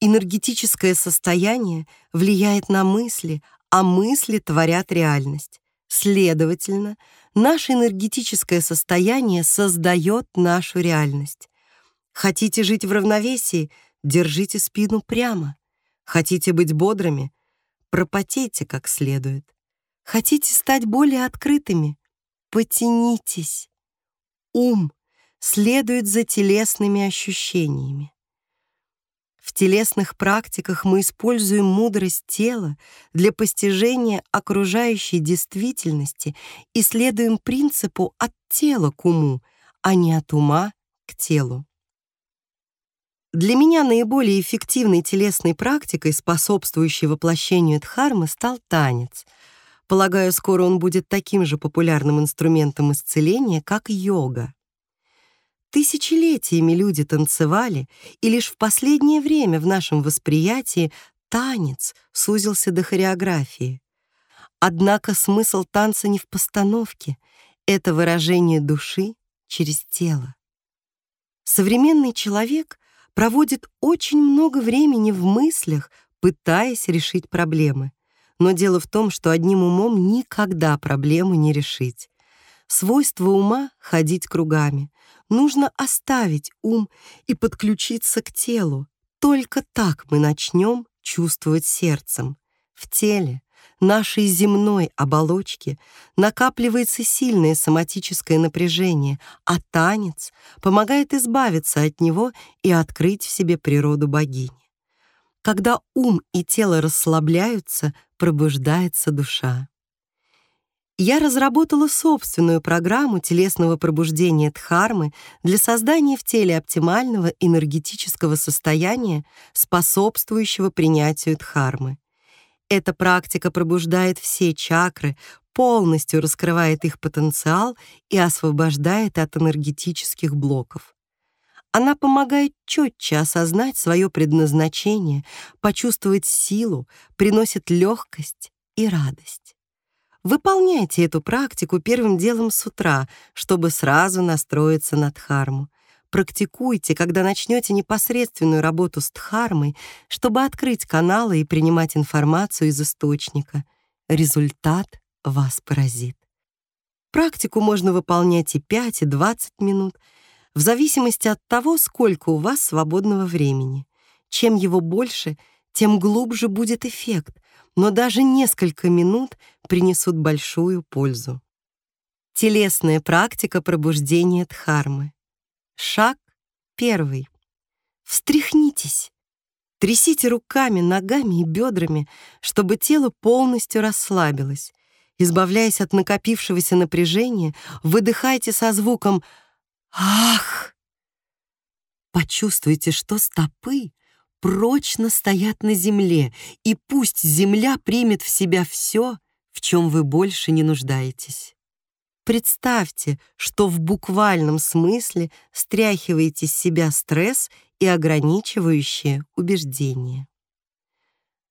Энергетическое состояние влияет на мысли, а мысли творят реальность. Следовательно, наше энергетическое состояние создает нашу реальность. Хотите жить в равновесии? Держите спину прямо. Хотите быть бодрыми? Пропотейте как следует. Хотите стать более открытыми? Потянитесь. Ум следует за телесными ощущениями. В телесных практиках мы используем мудрость тела для постижения окружающей действительности и следуем принципу от тела к уму, а не от ума к телу. Для меня наиболее эффективной телесной практикой, способствующей воплощению дхармы, стал танец. Полагаю, скоро он будет таким же популярным инструментом исцеления, как йога. Тысячелетиями люди танцевали, и лишь в последнее время в нашем восприятии танец сузился до хореографии. Однако смысл танца не в постановке, это выражение души через тело. Современный человек проводит очень много времени в мыслях, пытаясь решить проблемы. Но дело в том, что одним умом никогда проблему не решить. Свойство ума — ходить кругами. Нужно оставить ум и подключиться к телу. Только так мы начнем чувствовать сердцем. В теле, нашей земной оболочке, накапливается сильное соматическое напряжение, а танец помогает избавиться от него и открыть в себе природу богини. Когда ум и тело расслабляются, пробуждается душа я разработала собственную программу телесного пробуждения Дхармы для создания в теле оптимального энергетического состояния, способствующего принятию Дхармы. Эта практика пробуждает все чакры, полностью раскрывает их потенциал и освобождает от энергетических блоков. Она помогает четче осознать свое предназначение, почувствовать силу, приносит легкость и радость. Выполняйте эту практику первым делом с утра, чтобы сразу настроиться на дхарму. Практикуйте, когда начнете непосредственную работу с дхармой, чтобы открыть каналы и принимать информацию из источника. Результат вас поразит. Практику можно выполнять и 5, и 20 минут, в зависимости от того, сколько у вас свободного времени. Чем его больше, тем глубже будет эффект, но даже несколько минут принесут большую пользу. Телесная практика пробуждения дхармы. Шаг первый. Встряхнитесь. Трясите руками, ногами и бедрами, чтобы тело полностью расслабилось. Избавляясь от накопившегося напряжения, выдыхайте со звуком «Ах!». Почувствуйте, что стопы прочно стоят на земле, и пусть земля примет в себя все, в чем вы больше не нуждаетесь. Представьте, что в буквальном смысле стряхиваете с себя стресс и ограничивающие убеждения.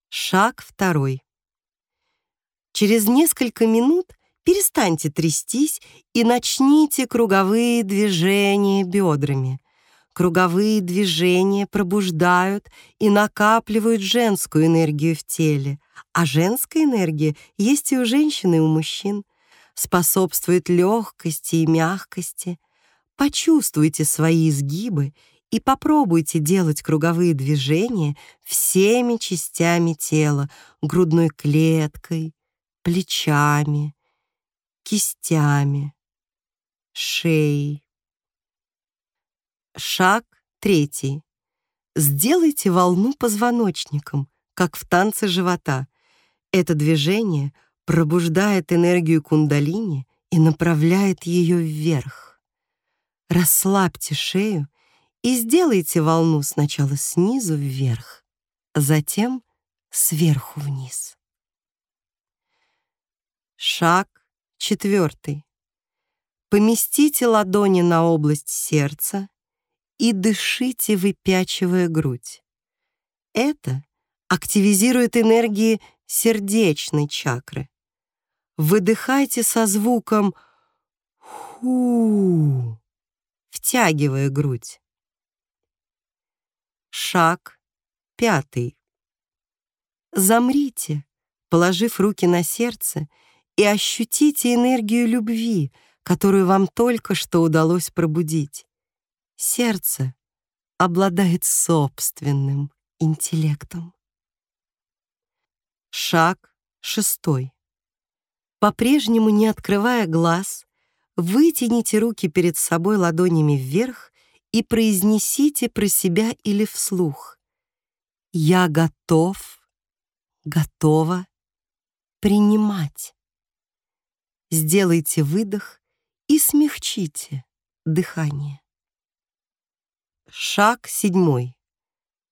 Шаг второй. Через несколько минут перестаньте трястись и начните круговые движения бедрами. Круговые движения пробуждают и накапливают женскую энергию в теле, а женская энергия есть и у женщин, и у мужчин. Способствует легкости и мягкости. Почувствуйте свои изгибы и попробуйте делать круговые движения всеми частями тела, грудной клеткой, плечами, кистями, шеей. Шаг третий. Сделайте волну позвоночником, как в танце живота. Это движение пробуждает энергию кундалини и направляет ее вверх. Расслабьте шею и сделайте волну сначала снизу вверх, затем сверху вниз. Шаг четвертый. Поместите ладони на область сердца и дышите, выпячивая грудь. Это активизирует энергии сердечной чакры. Выдыхайте со звуком «ху», втягивая грудь. Шаг пятый. Замрите, положив руки на сердце, и ощутите энергию любви, которую вам только что удалось пробудить. Сердце обладает собственным интеллектом. Шаг шестой. По-прежнему не открывая глаз, вытяните руки перед собой ладонями вверх и произнесите про себя или вслух. «Я готов, готова принимать». Сделайте выдох и смягчите дыхание. Шаг седьмой.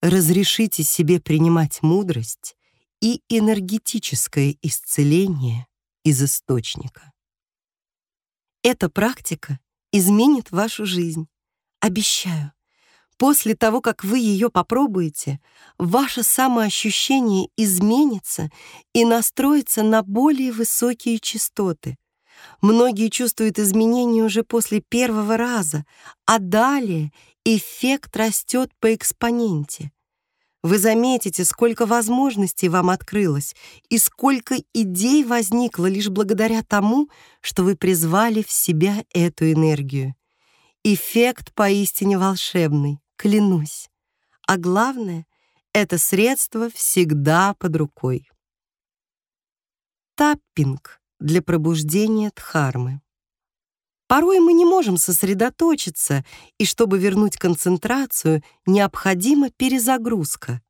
Разрешите себе принимать мудрость и энергетическое исцеление из источника. Эта практика изменит вашу жизнь. Обещаю. После того, как вы ее попробуете, ваше самоощущение изменится и настроится на более высокие частоты. Многие чувствуют изменения уже после первого раза, а далее эффект растет по экспоненте. Вы заметите, сколько возможностей вам открылось и сколько идей возникло лишь благодаря тому, что вы призвали в себя эту энергию. Эффект поистине волшебный, клянусь. А главное, это средство всегда под рукой. Таппинг для пробуждения дхармы. Порой мы не можем сосредоточиться, и чтобы вернуть концентрацию, необходима перезагрузка.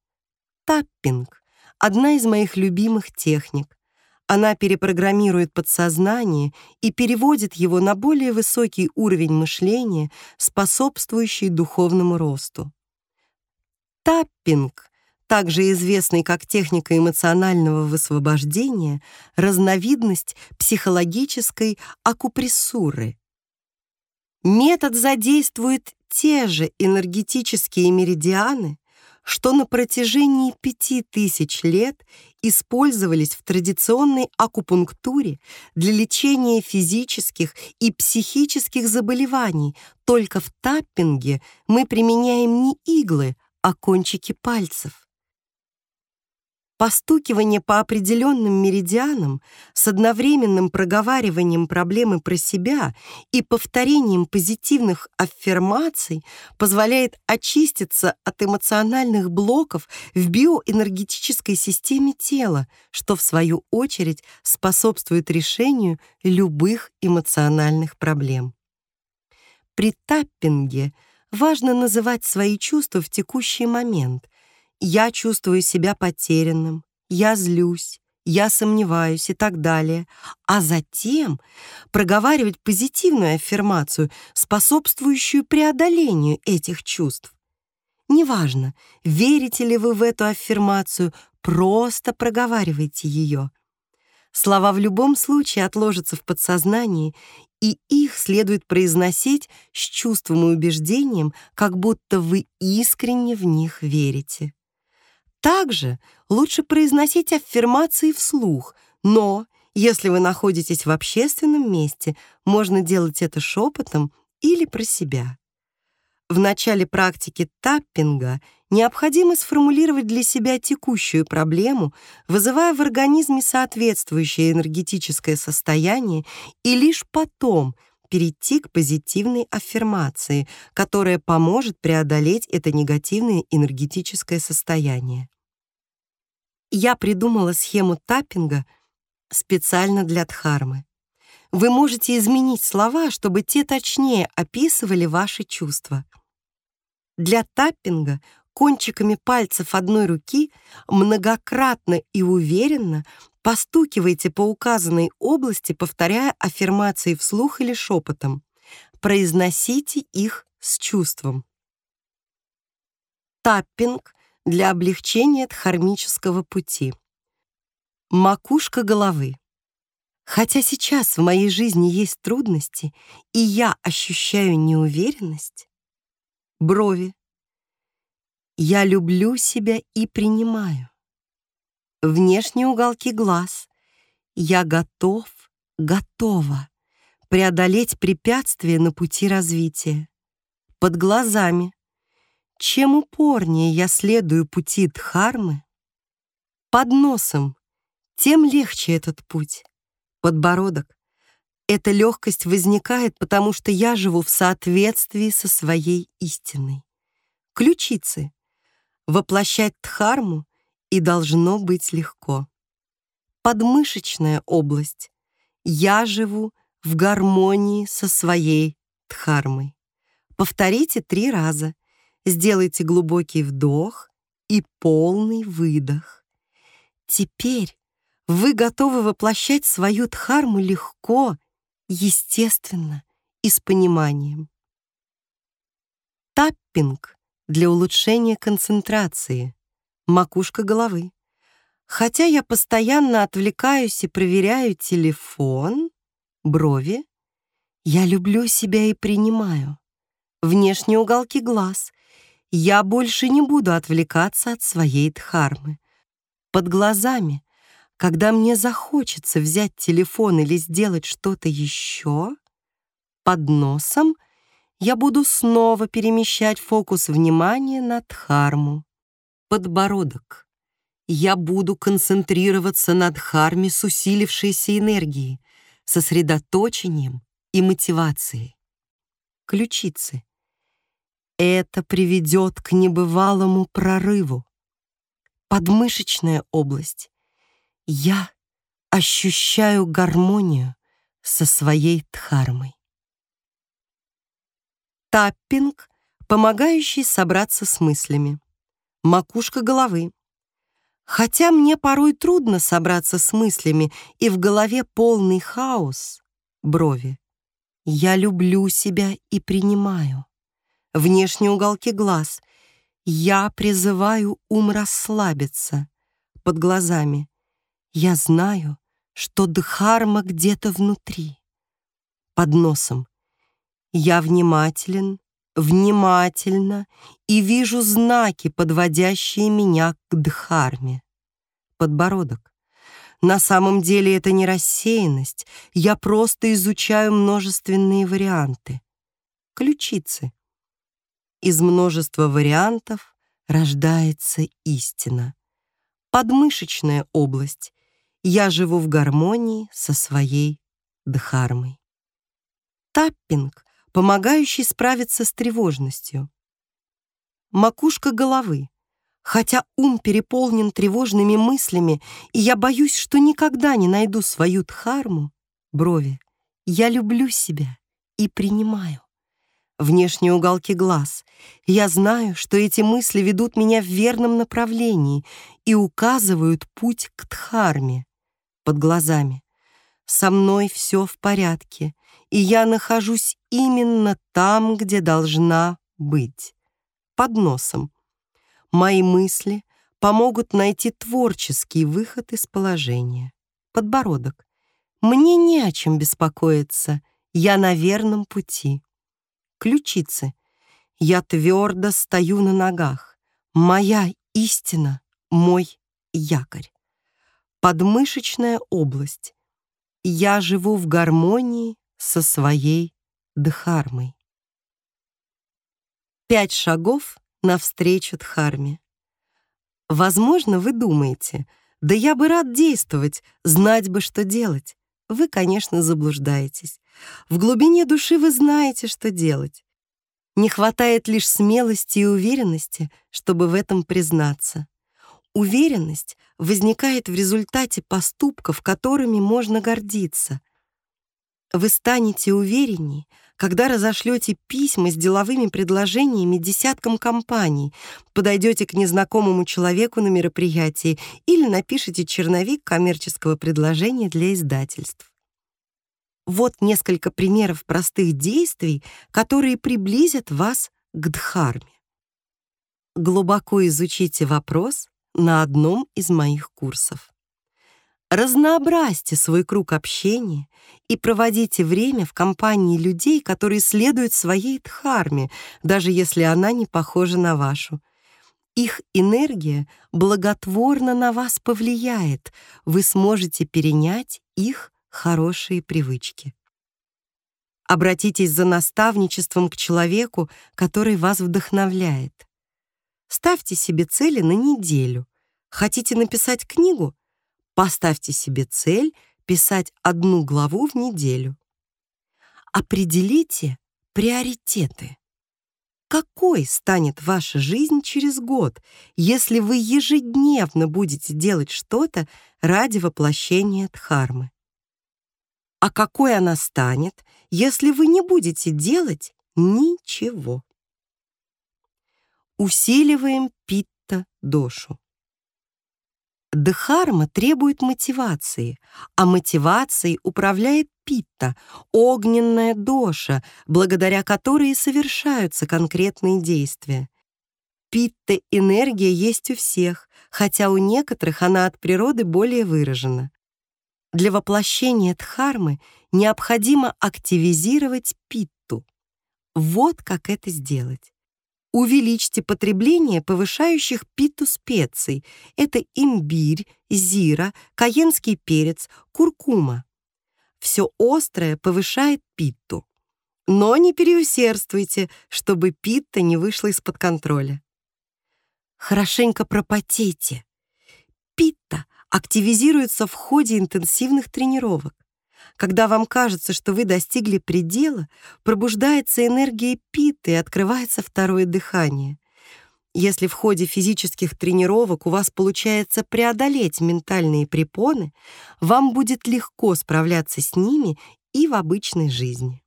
Таппинг — одна из моих любимых техник. Она перепрограммирует подсознание и переводит его на более высокий уровень мышления, способствующий духовному росту. Таппинг, также известный как техника эмоционального высвобождения, разновидность психологической акупрессуры. Метод задействует те же энергетические меридианы, что на протяжении пяти тысяч лет использовались в традиционной акупунктуре для лечения физических и психических заболеваний. Только в таппинге мы применяем не иглы, а кончики пальцев. Постукивание по определенным меридианам с одновременным проговариванием проблемы про себя и повторением позитивных аффирмаций позволяет очиститься от эмоциональных блоков в биоэнергетической системе тела, что в свою очередь способствует решению любых эмоциональных проблем. При таппинге важно называть свои чувства в текущий момент — я чувствую себя потерянным, я злюсь, я сомневаюсь и так далее, а затем проговаривать позитивную аффирмацию, способствующую преодолению этих чувств. Неважно, верите ли вы в эту аффирмацию, просто проговаривайте ее. Слова в любом случае отложатся в подсознании, и их следует произносить с чувством и убеждением, как будто вы искренне в них верите. Также лучше произносить аффирмации вслух, но Если вы находитесь в общественном месте, можно делать это шепотом или про себя. В начале практики таппинга необходимо сформулировать для себя текущую проблему, вызывая в организме соответствующее энергетическое состояние, и лишь потом перейти к позитивной аффирмации, которая поможет преодолеть это негативное энергетическое состояние. Я придумала схему таппинга специально для Дхармы. Вы можете изменить слова, чтобы те точнее описывали ваши чувства. Для таппинга кончиками пальцев одной руки многократно и уверенно постукивайте по указанной области, повторяя аффирмации вслух или шепотом. Произносите их с чувством. Таппинг для облегчения дхармического пути. Макушка головы. Хотя сейчас в моей жизни есть трудности, и я ощущаю неуверенность, брови. Я люблю себя и принимаю. Внешние уголки глаз. Я готов, готова преодолеть препятствия на пути развития. Под глазами. Чем упорнее я следую пути Дхармы, под носом, тем легче этот путь. Подбородок. Эта легкость возникает, потому что я живу в соответствии со своей истиной. Ключицы. Воплощать дхарму и должно быть легко. Подмышечная область. Я живу в гармонии со своей дхармой. Повторите три раза. Сделайте глубокий вдох и полный выдох. Теперь вы готовы воплощать свою дхарму легко естественно и с пониманием. Таппинг для улучшения концентрации, макушка головы. Хотя я постоянно отвлекаюсь и проверяю телефон, брови, я люблю себя и принимаю. Внешние уголки глаз. Я больше не буду отвлекаться от своей дхармы. Под глазами когда мне захочется взять телефон или сделать что-то еще, под носом я буду снова перемещать фокус внимания на Дхарму. Подбородок. Я буду концентрироваться на Дхарме с усилившейся энергией, сосредоточением и мотивацией. Ключицы. Это приведет к небывалому прорыву. Подмышечная область. Я ощущаю гармонию со своей дхармой. Таппинг, помогающий собраться с мыслями. Макушка головы. Хотя мне порой трудно собраться с мыслями, и в голове полный хаос, брови. Я люблю себя и принимаю. Внешние уголки глаз. Я призываю ум расслабиться. Под глазами. Я знаю, что Дхарма где-то внутри, под носом. Я внимателен, внимательно и вижу знаки, подводящие меня к Дхарме. Подбородок. На самом деле это не рассеянность, я просто изучаю множественные варианты. Ключицы. Из множества вариантов рождается истина. Подмышечная область я живу в гармонии со своей дхармой. Таппинг, помогающий справиться с тревожностью. Макушка головы. Хотя ум переполнен тревожными мыслями, и я боюсь, что никогда не найду свою дхарму, брови, я люблю себя и принимаю. Внешние уголки глаз. Я знаю, что эти мысли ведут меня в верном направлении и указывают путь к дхарме под глазами. Со мной все в порядке, и я нахожусь именно там, где должна быть, под носом. Мои мысли помогут найти творческий выход из положения. Подбородок. Мне не о чем беспокоиться, я на верном пути. Ключицы. Я твердо стою на ногах. Моя истина — мой якорь подмышечная область. я живу в гармонии со своей Дхармой. Пять шагов навстречу Дхарме. Возможно, вы думаете, да я бы рад действовать, знать бы, что делать. Вы, конечно, заблуждаетесь. В глубине души вы знаете, что делать. Не хватает лишь смелости и уверенности, чтобы в этом признаться. Уверенность возникает в результате поступков, которыми можно гордиться. Вы станете увереннее, когда разошлете письма с деловыми предложениями десяткам компаний, подойдете к незнакомому человеку на мероприятии или напишите черновик коммерческого предложения для издательств. Вот несколько примеров простых действий, которые приблизят вас к Дхарме. Глубоко изучите вопрос на одном из моих курсов. Разнообразьте свой круг общения и проводите время в компании людей, которые следуют своей дхарме, даже если она не похожа на вашу. Их энергия благотворно на вас повлияет, вы сможете перенять их хорошие привычки. Обратитесь за наставничеством к человеку, который вас вдохновляет. Ставьте себе цели на неделю. Хотите написать книгу? Поставьте себе цель писать одну главу в неделю. Определите приоритеты. Какой станет ваша жизнь через год, если вы ежедневно будете делать что-то ради воплощения Дхармы? А какой она станет, если вы не будете делать ничего? Усиливаем питта-дошу. Дхарма требует мотивации, а мотивацией управляет питта, огненная доша, благодаря которой совершаются конкретные действия. Питта-энергия есть у всех, хотя у некоторых она от природы более выражена. Для воплощения дхармы необходимо активизировать питту. Вот как это сделать. Увеличьте потребление повышающих питу специй. Это имбирь, зира, каенский перец, куркума. Все острое повышает питту. Но не переусердствуйте, чтобы питта не вышла из-под контроля. Хорошенько пропотейте. Питта активизируется в ходе интенсивных тренировок. Когда вам кажется, что вы достигли предела, пробуждается энергия питы и открывается второе дыхание. Если в ходе физических тренировок у вас получается преодолеть ментальные препоны, вам будет легко справляться с ними и в обычной жизни.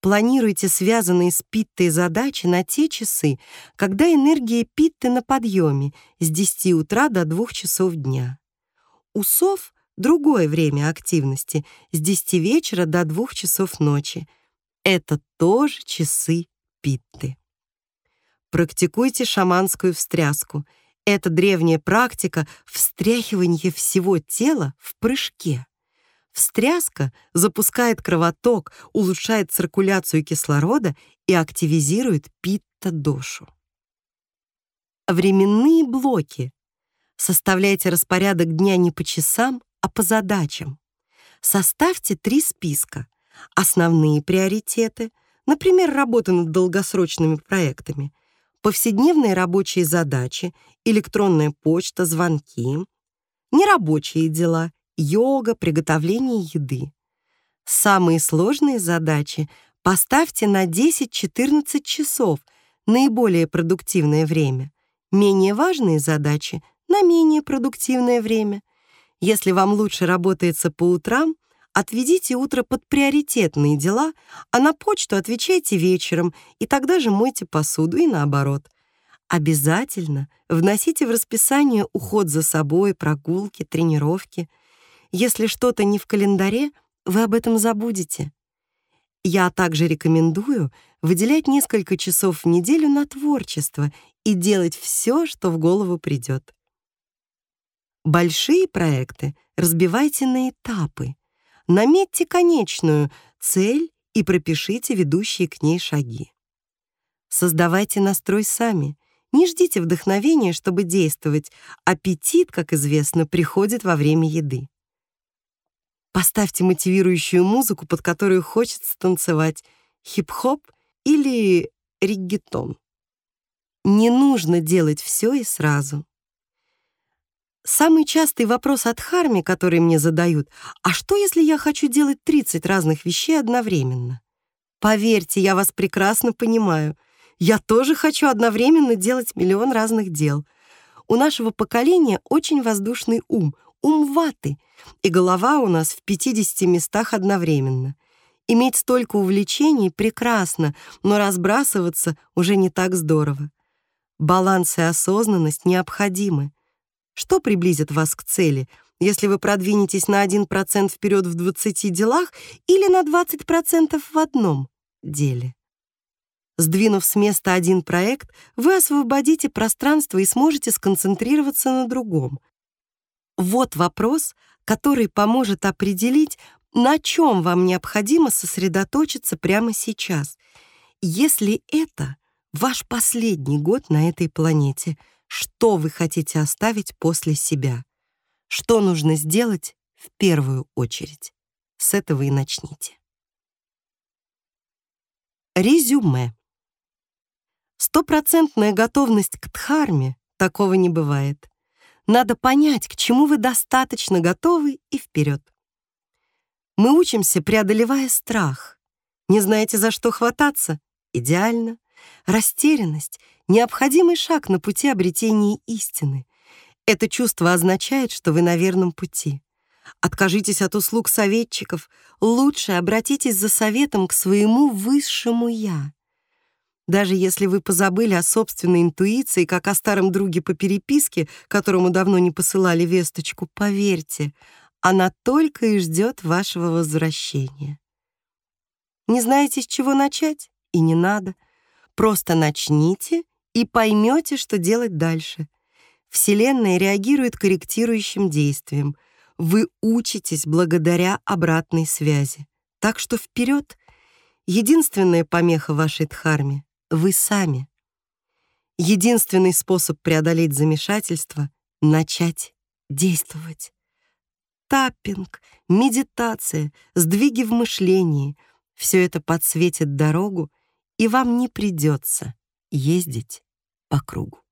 Планируйте связанные с питтой задачи на те часы, когда энергия питты на подъеме с 10 утра до 2 часов дня. У сов другое время активности с 10 вечера до 2 часов ночи. Это тоже часы питты. Практикуйте шаманскую встряску. Это древняя практика встряхивания всего тела в прыжке. Встряска запускает кровоток, улучшает циркуляцию кислорода и активизирует питта-дошу. Временные блоки. Составляйте распорядок дня не по часам, а по задачам. Составьте три списка. Основные приоритеты, например, работа над долгосрочными проектами, повседневные рабочие задачи, электронная почта, звонки, нерабочие дела, йога, приготовление еды. Самые сложные задачи поставьте на 10-14 часов, наиболее продуктивное время. Менее важные задачи на менее продуктивное время — если вам лучше работается по утрам, отведите утро под приоритетные дела, а на почту отвечайте вечером, и тогда же мойте посуду и наоборот. Обязательно вносите в расписание уход за собой, прогулки, тренировки. Если что-то не в календаре, вы об этом забудете. Я также рекомендую выделять несколько часов в неделю на творчество и делать все, что в голову придет. Большие проекты разбивайте на этапы. Наметьте конечную цель и пропишите ведущие к ней шаги. Создавайте настрой сами. Не ждите вдохновения, чтобы действовать. Аппетит, как известно, приходит во время еды. Поставьте мотивирующую музыку, под которую хочется танцевать, хип-хоп или реггетон. Не нужно делать все и сразу. Самый частый вопрос от Харми, который мне задают, а что, если я хочу делать 30 разных вещей одновременно? Поверьте, я вас прекрасно понимаю. Я тоже хочу одновременно делать миллион разных дел. У нашего поколения очень воздушный ум, ум ваты, и голова у нас в 50 местах одновременно. Иметь столько увлечений прекрасно, но разбрасываться уже не так здорово. Баланс и осознанность необходимы. Что приблизит вас к цели, если вы продвинетесь на 1% вперед в 20 делах или на 20% в одном деле? Сдвинув с места один проект, вы освободите пространство и сможете сконцентрироваться на другом. Вот вопрос, который поможет определить, на чем вам необходимо сосредоточиться прямо сейчас. Если это ваш последний год на этой планете — что вы хотите оставить после себя, что нужно сделать в первую очередь. С этого и начните. Резюме. Стопроцентная готовность к дхарме такого не бывает. Надо понять, к чему вы достаточно готовы и вперед. Мы учимся, преодолевая страх. Не знаете, за что хвататься? Идеально. Растерянность — необходимый шаг на пути обретения истины. Это чувство означает, что вы на верном пути. Откажитесь от услуг советчиков, лучше обратитесь за советом к своему высшему «я». Даже если вы позабыли о собственной интуиции, как о старом друге по переписке, которому давно не посылали весточку, поверьте, она только и ждет вашего возвращения. Не знаете, с чего начать? И не надо. Просто начните и поймете, что делать дальше. Вселенная реагирует корректирующим действием. Вы учитесь благодаря обратной связи. Так что вперед! Единственная помеха вашей дхарме — вы сами. Единственный способ преодолеть замешательство — начать действовать. Таппинг, медитация, сдвиги в мышлении — все это подсветит дорогу, и вам не придется ездить по кругу.